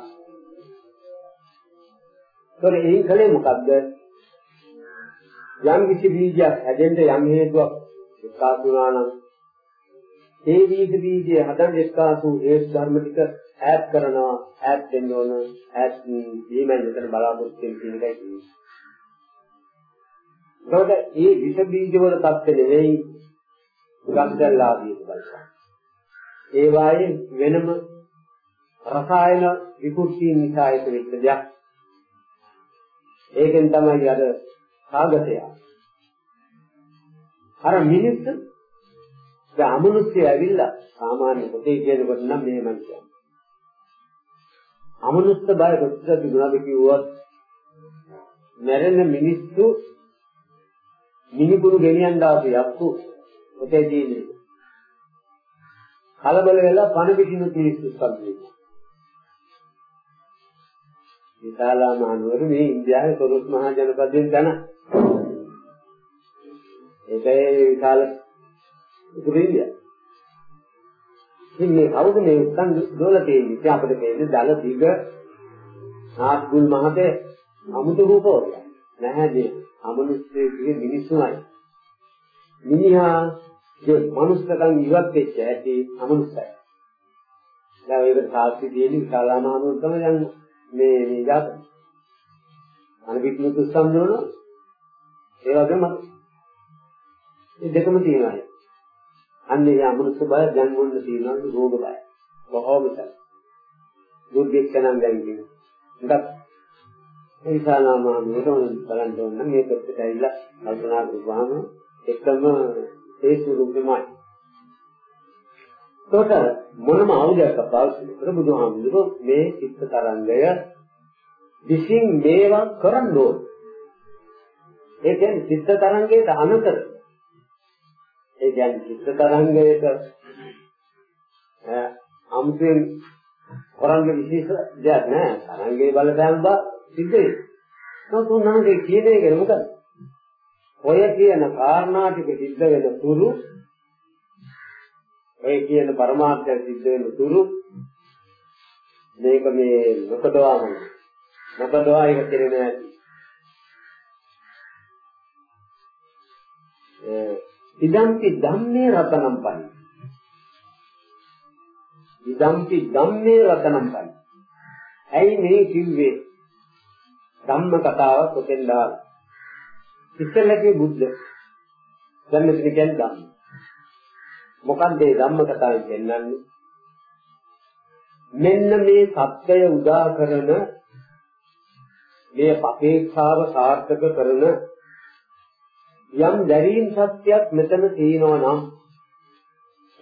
ඒතකොට ඒ කලේ මොකද්ද? යම් කිසි බීජයක් හැදෙන්න යම් හේතුවක් එක්කාසු වුණා නම් ඒ බීජ බීජය හදන්න එක්කාසු ඒ ධර්ම ටික ඈත් කරනවා ඈත් වෙන්න ඕන ඈත් වීමෙන් මෙතන බලාපොරොත්තු වෙන කියන එකයි කියන්නේ. ඒකට මේ විස බීජ වල තත්ත්ව නෙවෙයි ගම්දල්ලාදී බලන්න. ඒ වායේ වෙනම රසායන විකෘති නිසා ඒක වෙච්ච දෙයක්. ඒකෙන් තමයි අර සාගතය. අර මිනිස්සු දැන් අමනුෂ්‍ය ඇවිල්ලා සාමාන්‍ය පොතේ කියනකොට නම් මෙහෙම කියන්නේ. අමනුෂ්‍ය බය කොච්චර තිබුණාද කිව්වොත් මැරෙන මිනිස්සු මිනිගුරු ගෙනියන්න ආපු යක්කු ඔතේ තියෙන්නේ. කලබල වෙලා පණ පිටිනු මිනිස්සු සම්පූර්ණ. විශාලා මහනුවර මේ ඉන්දියාවේ කොරොස් මහ ජනපදයෙන් තන. ඒකේ විශාල ඉතිරිය. ඉතින් මේ කවුද මේ උත්සන් දොල තියෙන්නේ? ඉතින් අපිට මේකේ දල දිග ආත්ගුල් මහතේ අමුතු රූපෝය. නැහැ මේ අමනුෂ්‍යයේ මිනිස්සුමයි. මිනිහා ඒ මනුස්සකම් ඉවත් වෙච්ච ඇටි අමනුෂ්‍යයි. දැන් ඒක සාක්ෂි දෙන්නේ විශාලාමහනුවර තමයි යන්නේ මේ මේ જાත. අනිවිත්මුතු සම්නෝන ඒ වගේම මේ දෙකම තියෙනවා. අන්නේ අමනුෂ්‍ය බය දැන් මොන්න තියෙනවා රෝග බය. බොහෝම තමයි. දුර්භික්ෂණම් දැන් කියන්නේ. ඒ විශාලාමාම මොකද බලන්න ඕන නම් මේ පැත්තට ඇවිල්ලා කල්පනා කරපුවාම එකම ඒ ස්වරූපෙමයි. කොට මොනම ආයුධයක් පාවිච්චි කර බුදුහාමුදුරුවෝ මේ චිත්ත තරංගය විසින් මේවා කරන්න ඕන. ඒ කියන්නේ චිත්ත තරංගයට අනුතර. ඒ කියන්නේ චිත්ත තරංගයට අමුතුවෙන් කරන්න විශේෂ දෙයක් නෑ. තරංගයේ බලපෑම බා සිද්ධ වෙයි. නමුත් උන්වහන්සේ කියන එක මොකද? ඔය කියන කාරණා ටික සිද්ධ වෙන තුරු ඔය කියන පරමාර්ථය සිද්ධ වෙන තුරු මේක මේ නොකඩවාම නොකඩවා ඒක කෙරෙන්නේ නැති. ඉදම්පි ධම්මේ රතනම් පයි. ඉදම්පි ධම්මේ රතනම් පයි. ඇයි මේ කිව්වේ? ධම්ම කතාවක් කොතෙන් දාලා? ඉස්සෙල්ලකේ බුද්ධ. දැන් මෙතන කියන්නේ ධම්ම. මොකක්ද මේ ධම්ම කතාවෙන් පෙන්වන්නේ? මෙන්න මේ සත්‍යය උදා කරන මේ අපේක්ෂාව සාර්ථක කරන යම් දැරීම් සත්‍යයක් මෙතන තියෙනවා නම්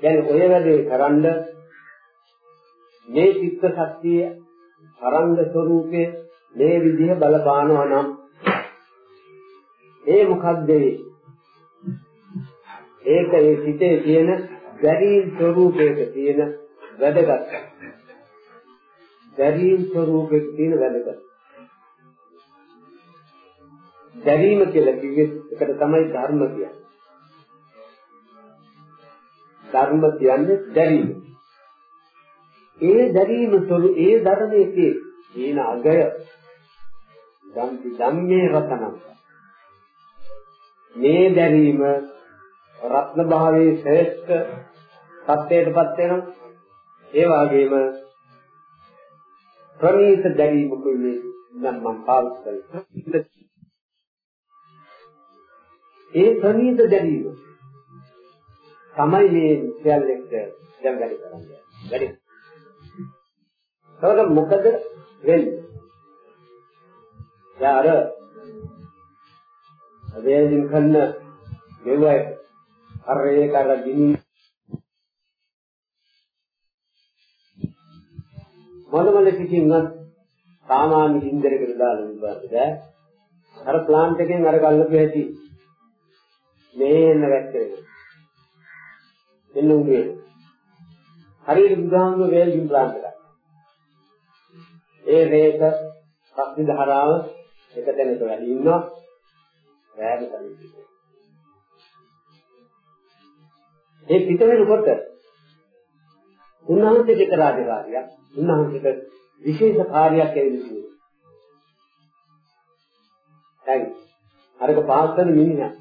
දැන් ඔය වැඩේ කරන්ඩ මේ චිත්ත ශක්තිය තරංග ස්වરૂපයේ මේ විදිහ බලපානවා නම් ඒ මොකද්ද ඒක ඒ සිතේ තියෙන දැරීම් ස්වરૂපයක තියෙන වැදගත් දැරීම් ස්වરૂපයක තියෙන වැදගත් දැරීම කියලා කිව්වේ එකට තමයි ධර්ම කියන්නේ. ධර්ම කියන්නේ දැරීම. ඒ දැරීම තුළ ඒ ධර්මයේ තියෙන අගය ධම්පි ධම්මේ රතනම්. මේ දැරීම රත්න භාවයේ ශ්‍රේෂ්ඨ සත්‍යයටපත් වෙනවා. ඒ වගේම ප්‍රණීත දැරීමකුයි නම් මම පාවිච්චි කරන්නේ. ඒ ප්‍රණීත දැරීම තමයි මේ සියල්ල එක්ක දැන් වැඩි කරන්නේ. වැඩි. ඒකට මොකද වෙන්නේ? යාර අවේදින් කන්න ගෙවයි අර ඒක අර දිනි මොනමල කිසිමත් සාමාන්‍ය ඉන්දරයකට දාලා ඉබ්බාද අර ප්ලාන්ට් එකෙන් අර ගල්ලපු ඇති මේන්න වැක්කේ. එන්න උගේ. හරියට බුදුහාමුදුරුවෝ වේල් ඉම්ප්ලාන්ට් එකක්. ඒ රේත ශක්ති ධාරාව එක තැනක වැඩි ඉන්නවා. වැය තමයි. ඒ පිට වෙනකොට උන්වහන්සේට එක රාජකාරියක් උන්වහන්සේට විශේෂ කාර්යයක් ඇවිල්ලා තියෙනවා. අරක පාස් කරන මිනිහා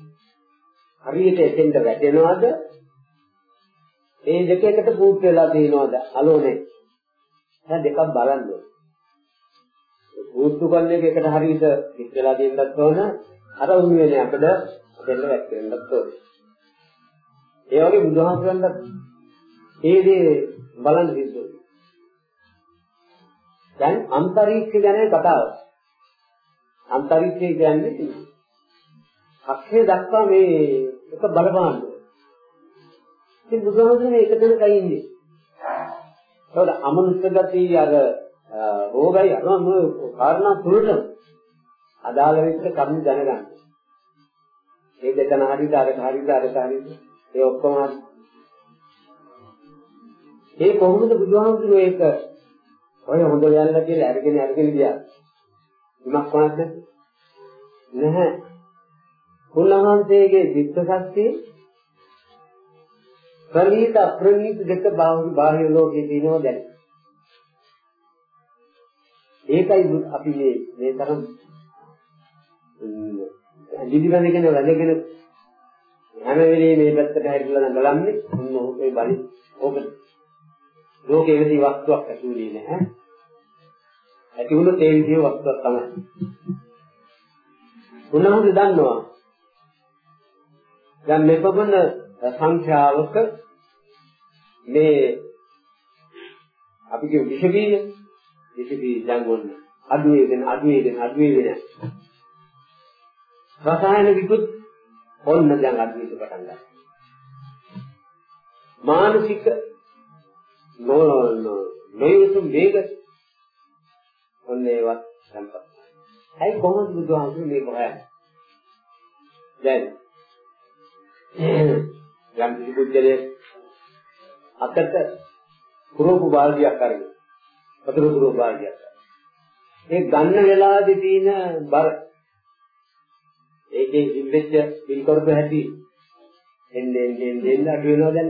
හරියට එතෙන්ට වැටෙනවද? ඒ දෙක එකට පුට් වෙලා තියෙනවද? අලෝනේ. දැන් දෙකක් බලන්න ඕනේ. පුට්ටු කරන එක එකට හරියට පිට වෙලා තියෙන්නත් ඕන. අර උන් වෙන්නේ අපිට දෙන්න වැටෙන්නත් ඕන. ඒ වගේ බුදුහාමුදුරන්ට ඒ දේ බලන්න සිද්ධ දැන් අන්තරීක්ෂ ගැන කතාව. අන්තරීක්ෂය කියන්නේ අක්ෂය දක්වා මේ එක බලපාන්න. ඉතින් බුදුහාමුදුරනේ එක දෙනකයි ඉන්නේ. ඒවල අමනුෂ්‍ය ගති අර රෝගයි අරම කාරණා තුනට අදාළ වෙච්ච කර්ම දැනගන්න. ඒ දෙතන හරියට අරක හරියට අරක හරියට ඒ ඔක්කොම ඒ කොහොමද බුදුහාමුදුරුවෝ ඒක ඔය හොඳ යන්න කියලා අරගෙන අරගෙන ගියා. ඉමක් කොහොමද? නැහැ. උන්වහන්සේගේ විත්ත ශක්තිය ප්‍රණීත අප්‍රණීත දෙක බාහිර ලෝකයේ තියෙනවා දැන්. ඒකයි අපි මේ මේ තරම් දිදිවැඳගෙන වැඳගෙන හැම වෙලේම මේ පැත්තට හැරිලා නගලන්නේ මොන ඔය බලි ඕක ලෝකයේ විදි වස්තුවක් ඇතුළේ නැහැ. ඇති වුණොත් ඒ විදිහේ වස්තුවක් තමයි. උන්වහන්සේ දන්නවා දැන් මෙපමණ සංඛ්‍යාවක මේ අපි කිය විෂ බීජ විෂ බීජ දැන් වොන්න අඩු වේගෙන අඩු වේගෙන අඩු වේගෙන රසායන විකුත් ඔන්න දැන් අඩු වෙන්න පටන් ගන්නවා මානසික නොයුතුම් වේග ඔන්න ඒවත් සම්පත්. ඇයි කොහොමද බුදුහාමුදුරුවෝ මේක හොයන්නේ? දැන් [CLEARS THROAT] යම් කිසි පුද්ගලයෙක් අතට කුරුපු බාල්දියක් අරගෙන වතුර කුරුපු බාල්දියක් ඒ ගන්න වෙලාවේදී තියෙන බර ඒකේ ඉම්බෙච්ච බිල් කරපු හැටි එන්නේ එන්නේ එන්නේ අඩු වෙනවා දැන්.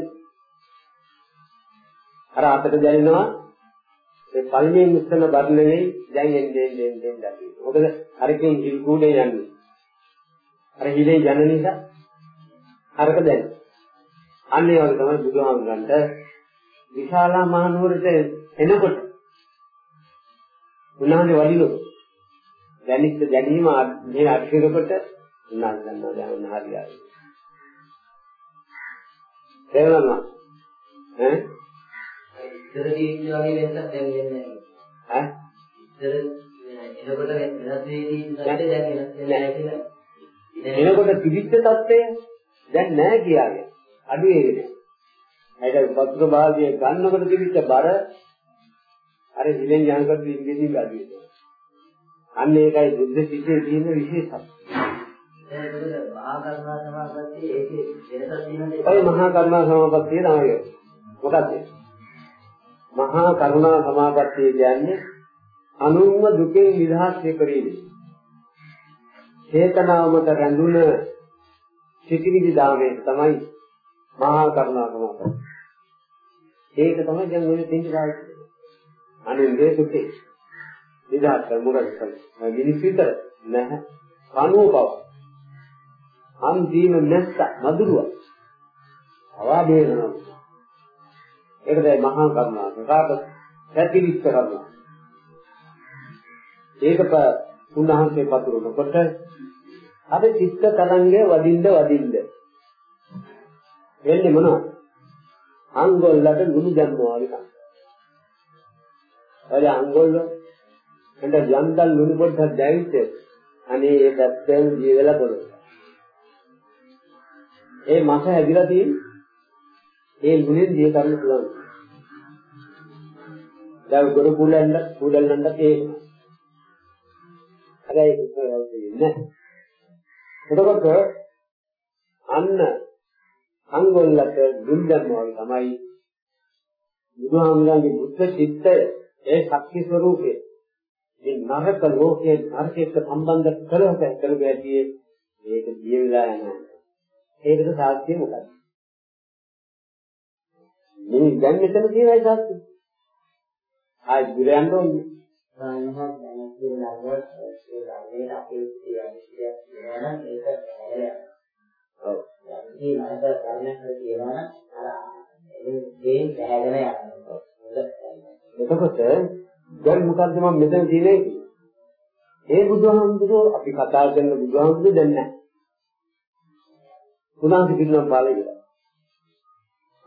අර අතට දැනෙනවා ඒ පල්මෙන් උස්සන බර නෙවෙයි දැන් එන්නේ එන්නේ එන්නේ අඩු වෙනවා. මොකද අරකින් හිල් කූඩේ යන්නේ. අර හිලේ යන නිසා අරක දැන්. අන්න ඒ වගේ තමයි බුදුහාමුදුරන්ට විශාලා මහනුවරට එනකොට උන්වහන්සේ වඩිනකොට දැනිච්ච දැනීම මේ අක්ෂරකට උන්වහන්සේ දන්නවා දැන් උන් හරියයි. තේරුණා ඈ ඉතර දීච්ච වගේ වෙනසක් දැන් වෙන්නේ ඈ ඉතර එනකොට වෙනස් වෙදී ඉඳලා දැන් වෙනස් වෙන්නේ නැහැ කියලා එනකොට තිබිච්ච தත්ත්වය දැන් නැහැ කියාගේ. අඩු වෙන්නේ. ඒකයි පත්‍ර භාගයේ ගන්නකොට තිබිච්ච බර අර හිලෙන් යනකොට ඉංග්‍රීසියෙන් අඩු වෙනවා. අන්න ඒකයි බුද්ධ සිතේ තියෙන විශේෂත්වය. ඔය මහා කරුණා සමාපත්තිය තමයි. මොකද්ද? මහා කරුණා සමාපත්තිය කියන්නේ අනුන්ව දුකෙන් නිදහස් කිරීම. චේතනාවමත රැඳුන සිතිවිලි දාමේ තමයි මහා කරුණා සමාපත්තිය. ඒක තමයි දැන් ඔය දෙන්නේ කායික. අනුන්ගේ දුකේ නිදහස් කරමුගත් මිනිස් විතර නැහැ. කනුව බව. අන් දීම නැස්ස මදුරුව. අවාදේ වෙනවා. ඒකයි මහා කරුණා. ප්‍රකාශ පැතිරිච්ච කරුණා. ඒකප උන්වහන්සේ පතුරනකොට අර චිත්ත තරංගය වදින්න වදින්න වෙන්නේ මොනවද? අංගොල්ලට ලුණු දැම්මා වගේ. ඔය අංගොල්ල එතන යන්දල් ලුණු පොඩ්ඩක් දැවිච්ච අනේ ඒ පැත්තෙන් ජීවලා පොළ. ඒ මස හැදිලා තියෙන්නේ ඒ ලුණෙන් දිය කරන්න පුළුවන්. දැන් ගොඩ කුලන්න කුඩල්ලන්න ඒ හැබැයි නෑ. එතකොට අන්න අංගොල්ලට දුන්දම්ම වගේ තමයි බුදුහාමුදුරන්ගේ බුද්ධ චිත්තය ඒ ශක්ති ස්වરૂපේ මේ නරක ලෝකයේ නරකයට සම්බන්ධ කරවත කරගැතියේ මේක දිය වෙලා යනවා. ඒකට සාක්ෂිය මොකක්ද? මේ දැන් මෙතන තියෙනයි සාක්ෂිය. ආයි ගිරයන්ට ඕනේ. සායනහත් දැන කියලා නගවත් ඒ ළඟේ අපේ කියන්නේ කියනවා නම් ඒක නෑ. ඔව්. මේ මනස කර්ණයක් කියනවා නම් අර ඒ දෙයින් බැහැගෙන යනවා. එතකොට දැන් මොකද්ද මම මෙතන කියන්නේ? ඒ බුදුහාමුදුරුවෝ අපි කතා කරන බුදුහාමුදුරුවෝ දැන් නැහැ. උදාහරණ කිව්වම පාළේ කියලා.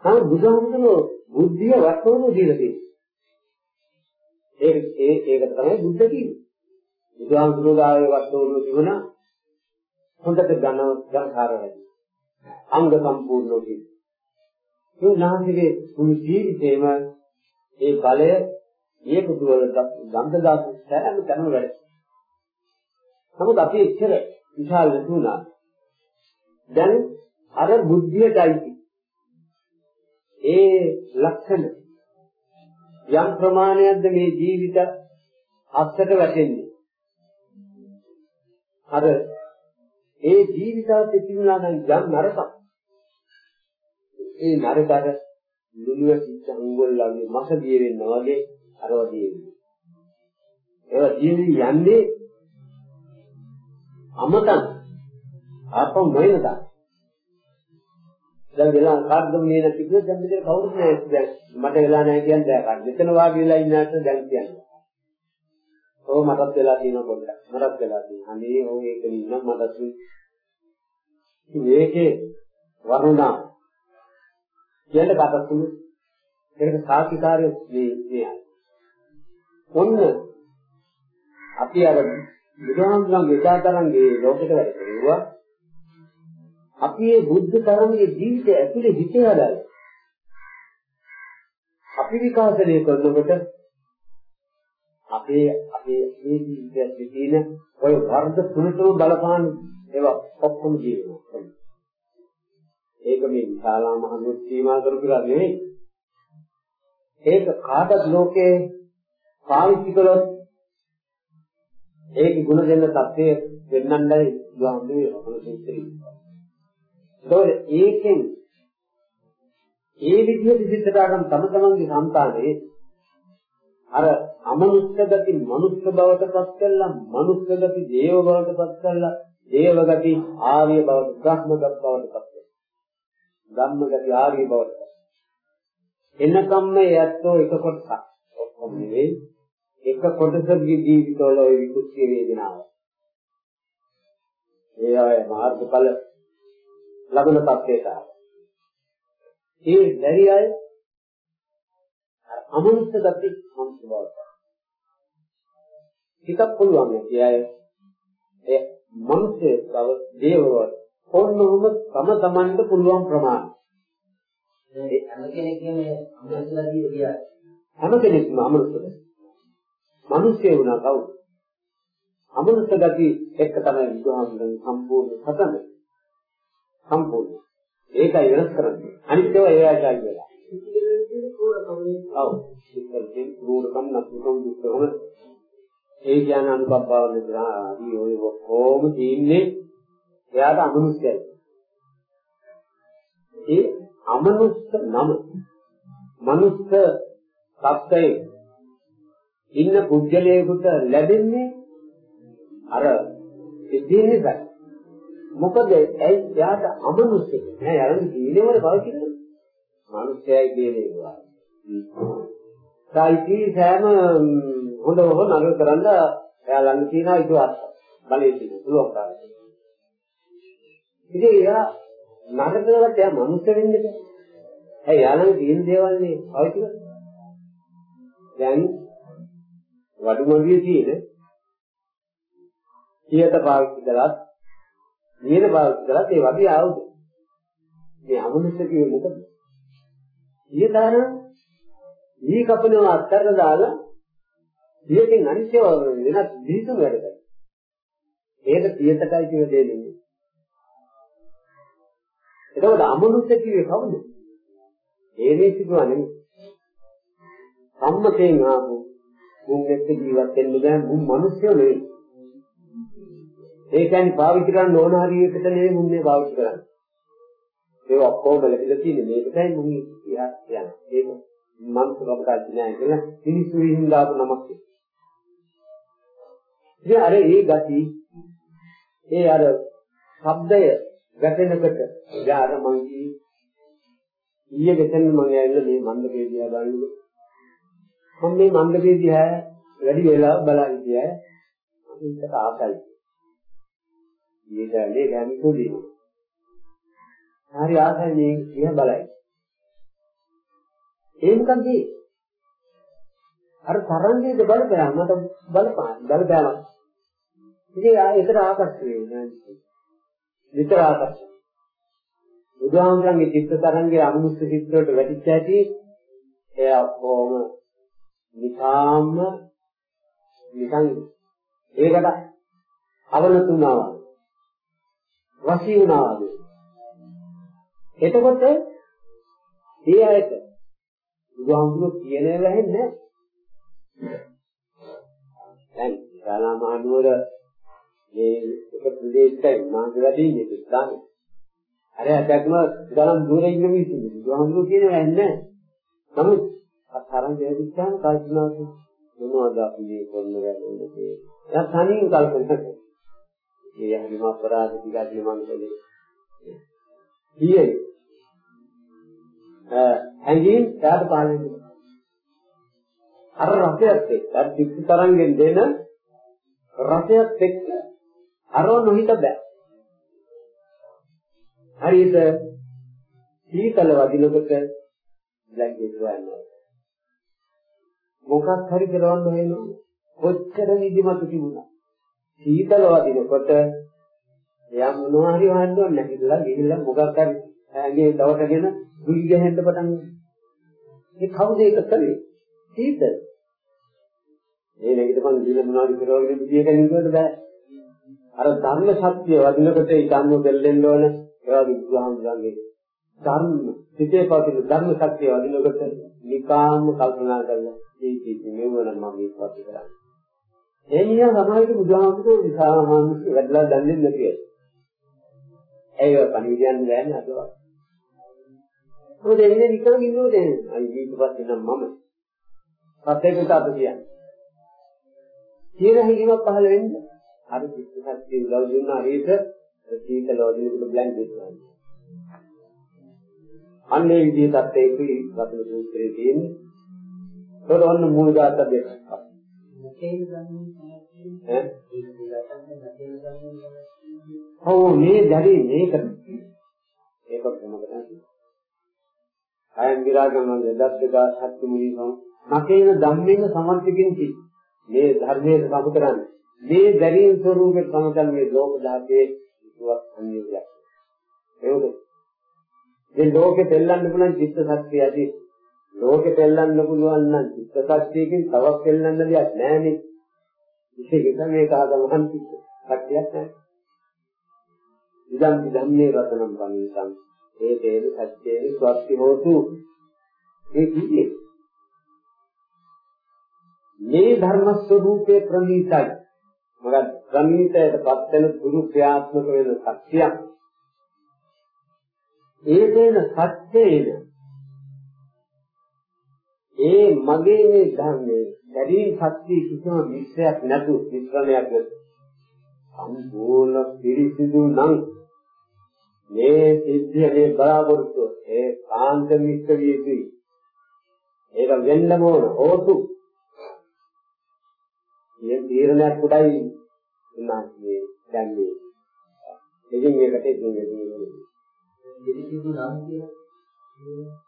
හා බුදුහාමුදුරුවෝ බුද්ධිය වස්තුවම දීලා තියෙනවා. ඒක ඒ ඒකට තමයි බුද්ධ කියන්නේ. බුදුහාමුදුරුවෝ ගාවේ වස්තුවම තිබුණා හොඳට ඝන සංඛාර වැඩි. අංග සම්පූර්ණ වී. ඒ නාමයේ මුළු ජීවිතේම ඒ බලය මේ පුදුවල ගන්ධ දාස සෑම තැනම වැඩ. නමුත් අපි එච්චර විශාල නැතුණා. දැන් අර බුද්ධියටයි ඒ ලක්ෂණ යම් ප්‍රමාණයක්ද මේ ජීවිත අත්තට වැටෙන්නේ. අර ඒ ජීවිතාවත් තිබුණා නම් යම් නරකක්. ඒ නරකද ලුණුව සිත් අංගොල්ලගේ මස දිය වෙනවා වගේ අරවා දිය වෙනවා. ඒවා දියවි යන්නේ අමතන් ආපහු නොයනද. දැන් වෙලා කාර්ද මේ නැති කිව්වොත් දැන් මෙතන කවුරුත් නැහැ දැන් මට වෙලා නැහැ කියන්නේ දැන් කාර්ද. මෙතන වාගේ වෙලා ඉන්නාට දැන් කියන්නේ. ඔව් මටත් වෙලා තියෙනවා පොඩ්ඩක්. මටත් වෙලා තියෙනවා. අනේ ඔව් ඒක නිකන් මටත් මේකේ වරුණා කියන කතාවකුළු ඒක සාකිකාරය මේ මේ ඔන්න අපි අර බුදුහාමුදුරන්ගේ විචාතරන්ගේ ලෝකෙට වැඩ කරුවා අපි මේ බුද්ධ ධර්මයේ ජීවිතය ඇතුලේ හිතේ හදාගන්න. අපි විකාශනය කරනකොට අපේ අපේ මේ ජීවිතයේ තියෙන ওই වර්ධ තුනටම බලපාන ඒවා ඔක්කොම ජීවෙනවා. ඒක මේ විශාලා මහනුත් සීමා කරපුලා නෙවෙයි. ඒක කාටත් ලෝකේ පාවිච්චි කළොත් ඒක ගුණ දෙන්න තත්ත්වයේ දෙන්නණ්ඩයි ගාම්භීර අපල සිත්තේ. ඒතකොට ඒකෙන් ඒ විදිහට සිද්ධ කරගන්න තම තමන්ගේ සංකාරයේ අර අමනුෂ්‍ය ගති මනුෂ්‍ය බවට පත් කළා මනුෂ්‍ය ගති දේව බවට පත් කළා දේව ගති ආර්ය බවට බ්‍රහ්ම ගති බවට පත් කළා. ධම්ම ගති ආර්ය බවට එනකම්ම යැත්තෝ එක කොටසක්. ඔක්කොම නෙවෙයි. එක කොටසක ජීවිතවල ওই විකෘති වේදනාව. ඒ අය මාර්ගඵල ලබන තත්ත්වයට ආවා. ඒ බැරි අය අමනුෂ්‍ය ගති මනුෂ්‍ය බවට ටිකක් පුළුවන් මේ අය. ඒ මනුෂ්‍ය බව දේවව කොන්නොම තම තමන්ට පුළුවන් ප්‍රමාණය? ඒ හැම කෙනෙක්ගේම අමනුෂ්‍යලාදී කියා හැම කෙනෙක්ම අමනුෂ්‍යද මිනිස්සු වුණා කවුද? අමනුෂ්‍ය ගති එක්ක තමයි බුදුහාමුදුරන් සම්පූර්ණ සතන සම්පූර්ණ. ඒකයි වෙනස් කරන්නේ. අනිත් ඒවා ඒ ආකාරයි වෙලා ඔව් ඉතින් රූඩකම් නැත්නම් දුක්ඛම ඒ ඥාන අනුකම්පාව නිරාදී ඔය කොහොම තියෙන්නේ එයාට අමනුෂ්‍යයි ඒ අමනුෂ්‍ය නම මනුෂ්‍ය සත්‍යයේ ඉන්න පුද්ගලයෙකුට ලැබෙන්නේ අර ඉදිරියද මොකද ඒ යාට අමනුෂ්‍ය? නෑ යරන් ජීවිතේ වල පවතින මිනිස්සයයි දෙන්නේ සායිති සෑම හොඳ හොඳ නගර කරන්න එයා ළඟ තියෙන ඉදුවත් බලයේ තියෙන පුළුවන් කරන්නේ ඉතින් එයා නරකකට එයා මනුෂ්‍ය වෙන්නේ නැහැ ඇයි යා ළඟ තියෙන දේවල් නේ? පවතින දැන් වඩුමඩියේ තියෙන සියත පාවිච්චි කළත් නියත පාවිච්චි කළත් ඒ වගේ ආවුද මේ අමනුෂ්‍ය කියන්නේ මොකද? සියතන ඊ කපනවා අත්තරලා දාලා සියකින් අනිත්‍ය වෙනත් දිහිසු වැඩ කරනවා. ඒක සියතටයි කියන දේ නෙමෙයි. එතකොට අමනුෂ්‍ය කියේ කවුද? ඒ මේ සිදුවා නෙමෙයි. සම්මතයෙන් ආපු මුන් එක්ක ජීවත් වෙන්න බෑ මුන් මිනිස්සුયો නෙවෙයි. ඒ කියන්නේ පාවිච්චි කරන්න ඕන හරියට නෙවෙයි මුන් මේ පාවිච්චි කරන්නේ. ඒක ඔක්කොම ලැබිලා තියෙන්නේ මේකයි මුන් ඉතිහා කියන්නේ. ඒක මනුස්ස කමකට නෑ කියලා මිනිස්සු හින්දාපු නමක්. ඉතින් අර ඒ ගති ඒ අර ශබ්දය ගැටෙනකොට යාර මං ඊයේ ගෙතෙන් මම ඇවිල්ලා මේ මන්දකේ දිහා බලනකොට මම මේ මන්දකේ දිහා වැඩි වෙලා බලන් ඉතියා ඒකට ආසයි. ඊයේදලේ ගැමි කුදින. හරි ආසයි මේ දිහා බලයි. ඒ මොකද අර තරංගයේ බලපෑම මට බලපාන බලපෑම. ඉතින් ඒකට ආකර්ෂණය වෙනවා. විතර ආකර්ෂණය. බුදුහාමුදුරන්ගේ චිත්ත තරංගයේ අනුමුස්ත චිත්‍ර වලට වැටිච්ච ඇති එයා කොහොම නිකාම්ම නිකන් ඒකට අවනතුනා වශී වුණා වගේ එතකොට ඒ අයට බුදුහාමුදුරුවෝ කියන ඒවා ඇහෙන්නේ දැන් ශාලා මහනුවර මේ එක ප්‍රදේශයක මාංශ වැඩි ඉන්නේ ඉස්ලාමයේ අර ඇත්තක්ම ගලන් දුරේ ඉන්න මිනිස්සු බුදුහාමුදුරුවෝ කියන ඒවා ඇහෙන්නේ නමුත් අතරන් දෙවිච්චාම කල්පනා මොනවද අපි මේ කරන්න වෙන්නේ කියලා. එයා තනියෙන් කල්පනා කරනවා. ඒ හැම අපරාධ ටිකක් මම කළේ. ඊයේ හැංගීම් යාට පාලනය කරනවා. අර රසයත් එක්ක අර දික්ක තරංගෙන් දෙන රසයත් එක්ක අරව නොහිත බෑ. හරියට සීතල වදිනකොට බ්ලැන්කට් වයන්නවා. මොකක් හරි කරවන්න වෙනවා. කොච්චර නිදිමත තිබුණා. සීතල වදිනකොට එයා මොනවා හරි වහන්න ඕනේ නැතිලා ගිහිල්ලා මොකක් හරි ඇඟේ දවටගෙන දුයි ගහන්න පටන් ගන්නවා. ඒ කවුද ඒක කළේ? සීතල. මේ නෙගිට මං දින මොනවද කරවගෙන බුදිය කෙනෙකුට බෑ. අර ධර්ම සත්‍ය වදිනකොට ඒ ධර්ම දෙල්ලෙන්න ඕන ඒ වගේ බුදුහාමුදුරන්ගේ ධර්ම සිතේ පවතින ධර්ම සත්‍ය වදිනකොට නිකාම්ම කල්පනා කරලා මේ කීති මෙවනම් මම මේක වත් කරන්නේ ඒ නිසා සමාජයේ බුදුහාමුදුරුවෝ විසාමානුෂ්‍ය වැඩලා දන්නේ නැති අය. ඒව පණිවිඩයන් ගෑනේ අදවත්. මොකද එන්නේ නිකන් ඉන්නෝද අයි ඊට පස්සේ නම් මම සත්‍යකට අප කියන්නේ. කියන හැඟීමක් පහළ වෙන්නේ අර චිත්ත ශක්තිය උදව් දුන්නා හරියට සීතල වදිනකොට බ්ලැන්කට් ගන්න. අන්නේ විදිහට ඒකයි වතුන සූත්‍රයේ තියෙන්නේ. ඒකට ඔන්න මූල ධාත දෙකක්. ඔව් මේ දැරි මේක. ඒක කොහොමද අයන් විරාගම දද්දක සත්‍ය මුලිකම් නකේන ධම්මේන සමන්තිකින්ති මේ ධර්මයේ සමු කරන්නේ. මේ දැරීම් ස්වરૂපේ සමතල් මේ ලෝක ධාතයේ ඉතුවක් සංයෝගයක්. ඒකද? මේ ලෝකෙ දෙල්ලන්න පුළුවන් චිත්ත සත්‍ය ඇති ලෝකෙ දෙල්ලන්න පුළුවන් නම් චිත්ත සත්‍යයෙන් තවක් දෙල්ලන්න දෙයක් නැහැනේ. විශේෂයෙන් මේක ආගමහන් චිත්ත සත්‍යයක් නැහැ. ඉදම් ධම්මේ රතනම් පනිසං ඒ තේන සත්‍යයේ ස්වස්ති හෝතු. ඒ කියේ මේ ධර්ම ස්වરૂපේ ප්‍රණීතයි. මොකද ප්‍රණීතයට පත් වෙන දුරු ක්‍රියාත්මක වෙන සත්‍යයක්. ඒ තේන සත්‍යයේද ඒ මගේ මේ ධර්මයේ දැඩි සත්‍ය කිසිම මිශ්‍රයක් නැතු මිශ්‍රණයක් නැතු සම්පූර්ණ පිරිසිදු නම් මේ සිද්ධිය මේ බලාපොරොත්තු ඒ කාන්ත මිශ්‍ර විය යුතුයි. ඒක වෙන්නම ඕන හෝතු. මේ තීරණයක් උඩයි උන්වහන්සේ දැන් මේ එදින් මේකට දෙන්නේ ඉරිසිදු නම් කියලා.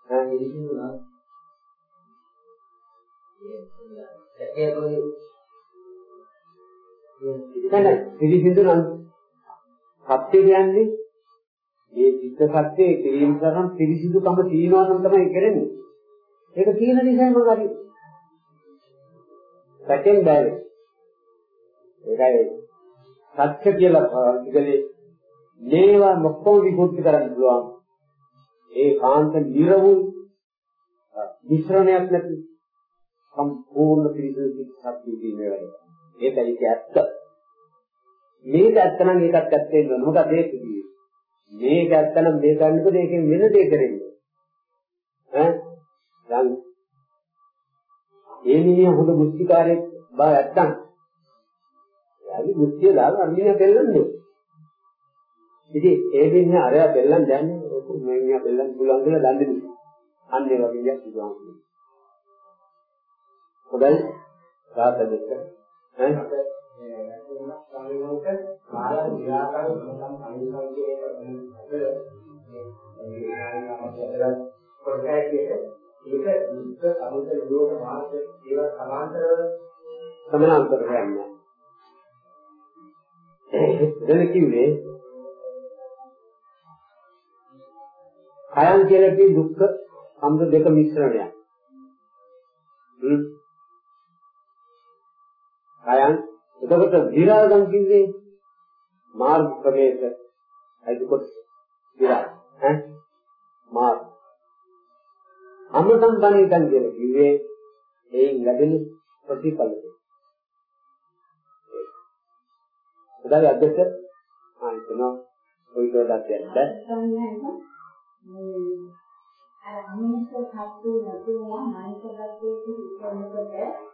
හා. ඉරිසිදු නම්. ඒක නෑ පිළිසිදු නම් සත්‍ය කියන්නේ මේ චිත්ත සත්‍යයේ කිරීම කරන් පිළිසිදුකම තියනවා නම් තමයි කරන්නේ. ඒක තියෙන නිසා මම හරි සැකෙන් බැලේ. ඒකයි සත්‍ය කියලා ඉගලේ මේවා මොකෝ විකෘති කරන්න පුළුවන්. ඒ කාන්ත නිර්වුල් මිශ්‍රණයක් නැති සම්පූර්ණ පිළිසිදු සත්‍ය කියන වැඩ. ඒකයි ඒක ඇත්ත. මේක ඇත්ත නම් ඒකත් ඇත්ත වෙනවා. මොකද ඒක කිව්වේ. මේක ඇත්ත නම් මේක ගන්නකොට ඒකෙන් වෙන දෙයක් කරන්නේ. ඈ දැන් ඒ මිනිහ හොඳ මුස්තිකාරයෙක් බව නැත්තම් එයාගේ මුස්තිය දාලා අනිත් බෙල්ලන්නේ. ඉතින් ඒ මිනිහ අරයා බෙල්ලන් දැන්නේ ඔක මේ මිනිහ බෙල්ලන් පුළුවන් කියලා දන්නේ නැහැ. අන්න ඒ වගේ දෙයක් පුළුවන්. හොඳයි. රාත දෙක ඈ සංයෝග කාල විරාගය සම්බන්ධ සංයෝගයේ අද පොඩ්ඩක් ඒක දුක්ඛ සමුදය නිරෝධ මාර්ග ඒවා සමාන්තරව සමානාන්තර යන්නේ. එතන කිව්වේ කයන් කියලා කිය දුක්ඛ සමුදය දෙක මිශ්‍රණයක්. හ්ම්. කයන් එතකොට විරාගම් කිව්වේ මාර්ග ප්‍රවේශ අයිකොට විරාග ඈ මාර්ග අමතම් බණිකන් කියලා කිව්වේ එයින් ලැබෙන ප්‍රතිඵල දෙක. උදායි අධ්‍යක්ෂ ආ එතන ඔය කොටක් යන්න. අර අනිත් සත්‍ය නැතුවලා මානසිකත්වයේ ඉස්සෙන්නකොට එතන ඉගෙන මොළීකත්වය නැතිනේ.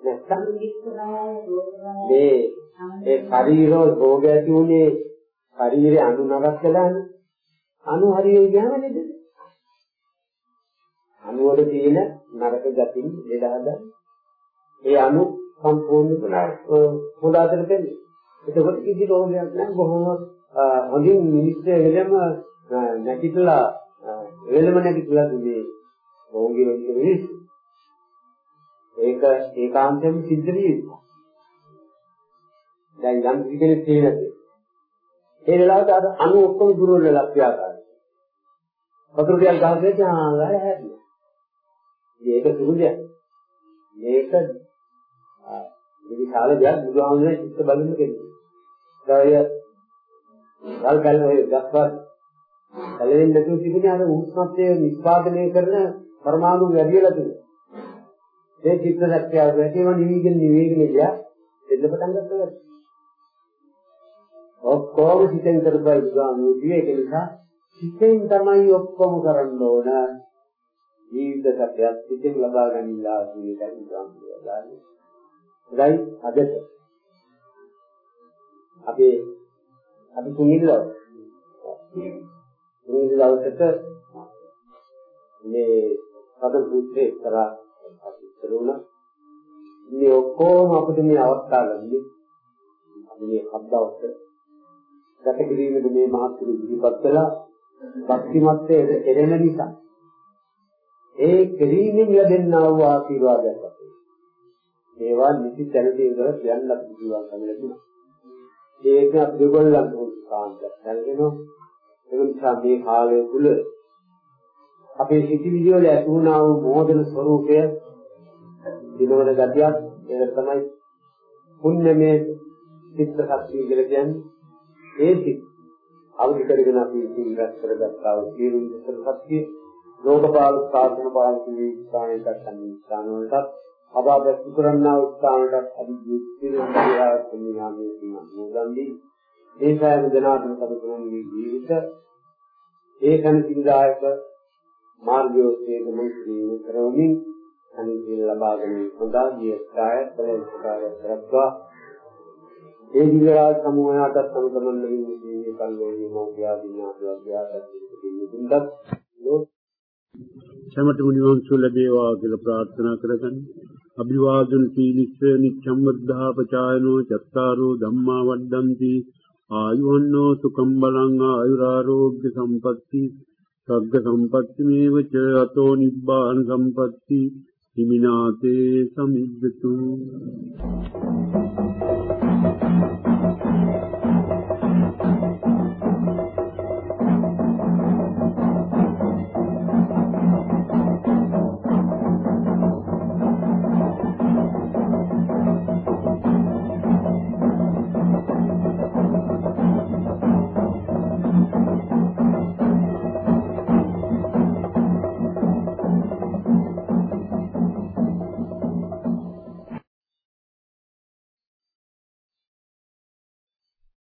නැත්තම් විස්තරය මේ ඒ ශරීර රෝග ඇති උනේ ශරීරේ අණු නරක් කළානේ. අණු හරිය ගියාම නේද? අණු වල තියෙන නරක ගතින් දෙදාද ඒ අණු සම්පූර්ණ හොඳ අතර දෙන්නේ. එතකොට කිසි රෝගයක් නැහැ බොහොම හොඳින් මිනිස්සු එළම නැතිලා එළම නැතිලා මේ රෝගී වෙච්ච මිනිස්සු. ඒක ඒකාන්තයෙන් සිද්ධ විය යුතුයි. දැන් යම් කෙනෙක් තියෙනද ඒ වෙලාවට අර අණු ඔක්කොම දුර්වල වෙලා ක්‍රියාකාරී. වතුර ටිකක් ගහගෙන ආවල හැදෙනවා. මේක සුළු දෙයක්. මේක මේ විශාල දෙයක් බුදුහාමුදුරේ චිත්ත බලන්න කෙනෙක්. ඒය ගල් ගල් ඔය ගස්වත් කලින් නැතුව තිබුණේ අර උෂ්ණත්වය නිස්පාදනය කරන පරමාණු වැඩිලා තිබුණා. ඒ චිත්ත ශක්තිය වැඩිම නිවිගෙන නිවිගෙන ගියා. එන්න පටන් ගත්තා. ඔක්කොම හිතෙන් කරපයි බුදුහාමුදුරේ ඒක නිසා හිතෙන් තමයි ඔක්කොම කරන්න ඕන. ජීවිත සත්‍යයක් හිතෙන් ලබා ගැනීමලා කියන එකයි බුදුහාමුදුරේ දාන්නේ. ඒයි අදට අපි අපි කුණිල්ල කුණිල්ල දවසට මේ පද සූත්‍රේ කරා අපි කරුණා මේ ඔක්කොම අපිට මේ අවස්ථාව ලැබෙන්නේ අපි මේ හබ්දවස්ස ගත කිරීමේදී මේ මහත්තුරු ඉදිරිපත් කළා. භක්තිමත්යේ කෙරෙන නිසා. ඒ කිරීමෙන් ලැබෙනා වූ ආශිර්වාදයක් අපේ. ඒවා නිසි තැනදී ඉඳලා කියන්න අපි පුළුවන් කම ලැබුණා. ඒක අපිගොල්ලන් උත්සාහයක් දැනගෙනවා ඒ නිසා මේ කාලය තුල අපේ සිතිවිලි වල ඇති වුණා වූ මෝදන ස්වરૂපය දිනවන ගතියක් ඒක තමයි පුණ්‍යමේ චිත්ත ශක්තිය කියලා කියන්නේ. ඒ සිත් අවදි කරගෙන අපි ඉතින් රැස් කරගත්තා වූ සියලු චිත්ත ශක්තිය ලෝකපාල සාධන පාලක විස්ථානයකට සම්නිස්ථාන වලට අබාධ සුකරන්නා උත්සාහයට අධිජීවිතේ සම්මානයේ තියෙනවා ඒ සෑම දිනාටම සබතුන්ගේ ජීවිත ඒකන සිඳායක මාර්ගයෝසේ ගමන් කිරීම කරමින් අනිත්‍ය ලබා ගැනීම සඳහා ගියස්කාය බලස්කාරය කරත්වා ඒ දිගරාජ සමූහයට සම්කමන්න වීමේ කල්ලෝනි මොක්ඛ්‍යාදීනාදව්‍යාසත් දෙන්නේ දුන්නත් සමට මුනිවංශ ලැබේවා කියලා ප්‍රාර්ථනා කරගන්න. අභිවාදන සීලිස්ස නිච්ඡම් වද්ධා පචායනෝ චත්තාරෝ ධම්මා වඩ්ඩಂತಿ ආයුවන්නෝ සුඛම් බලං ආයුරාෝග්‍ය සම්පatti सर्गसम्पत्तिमेव च अतो निर्बाहसम्पत्तिमिना ते समिद्रतु।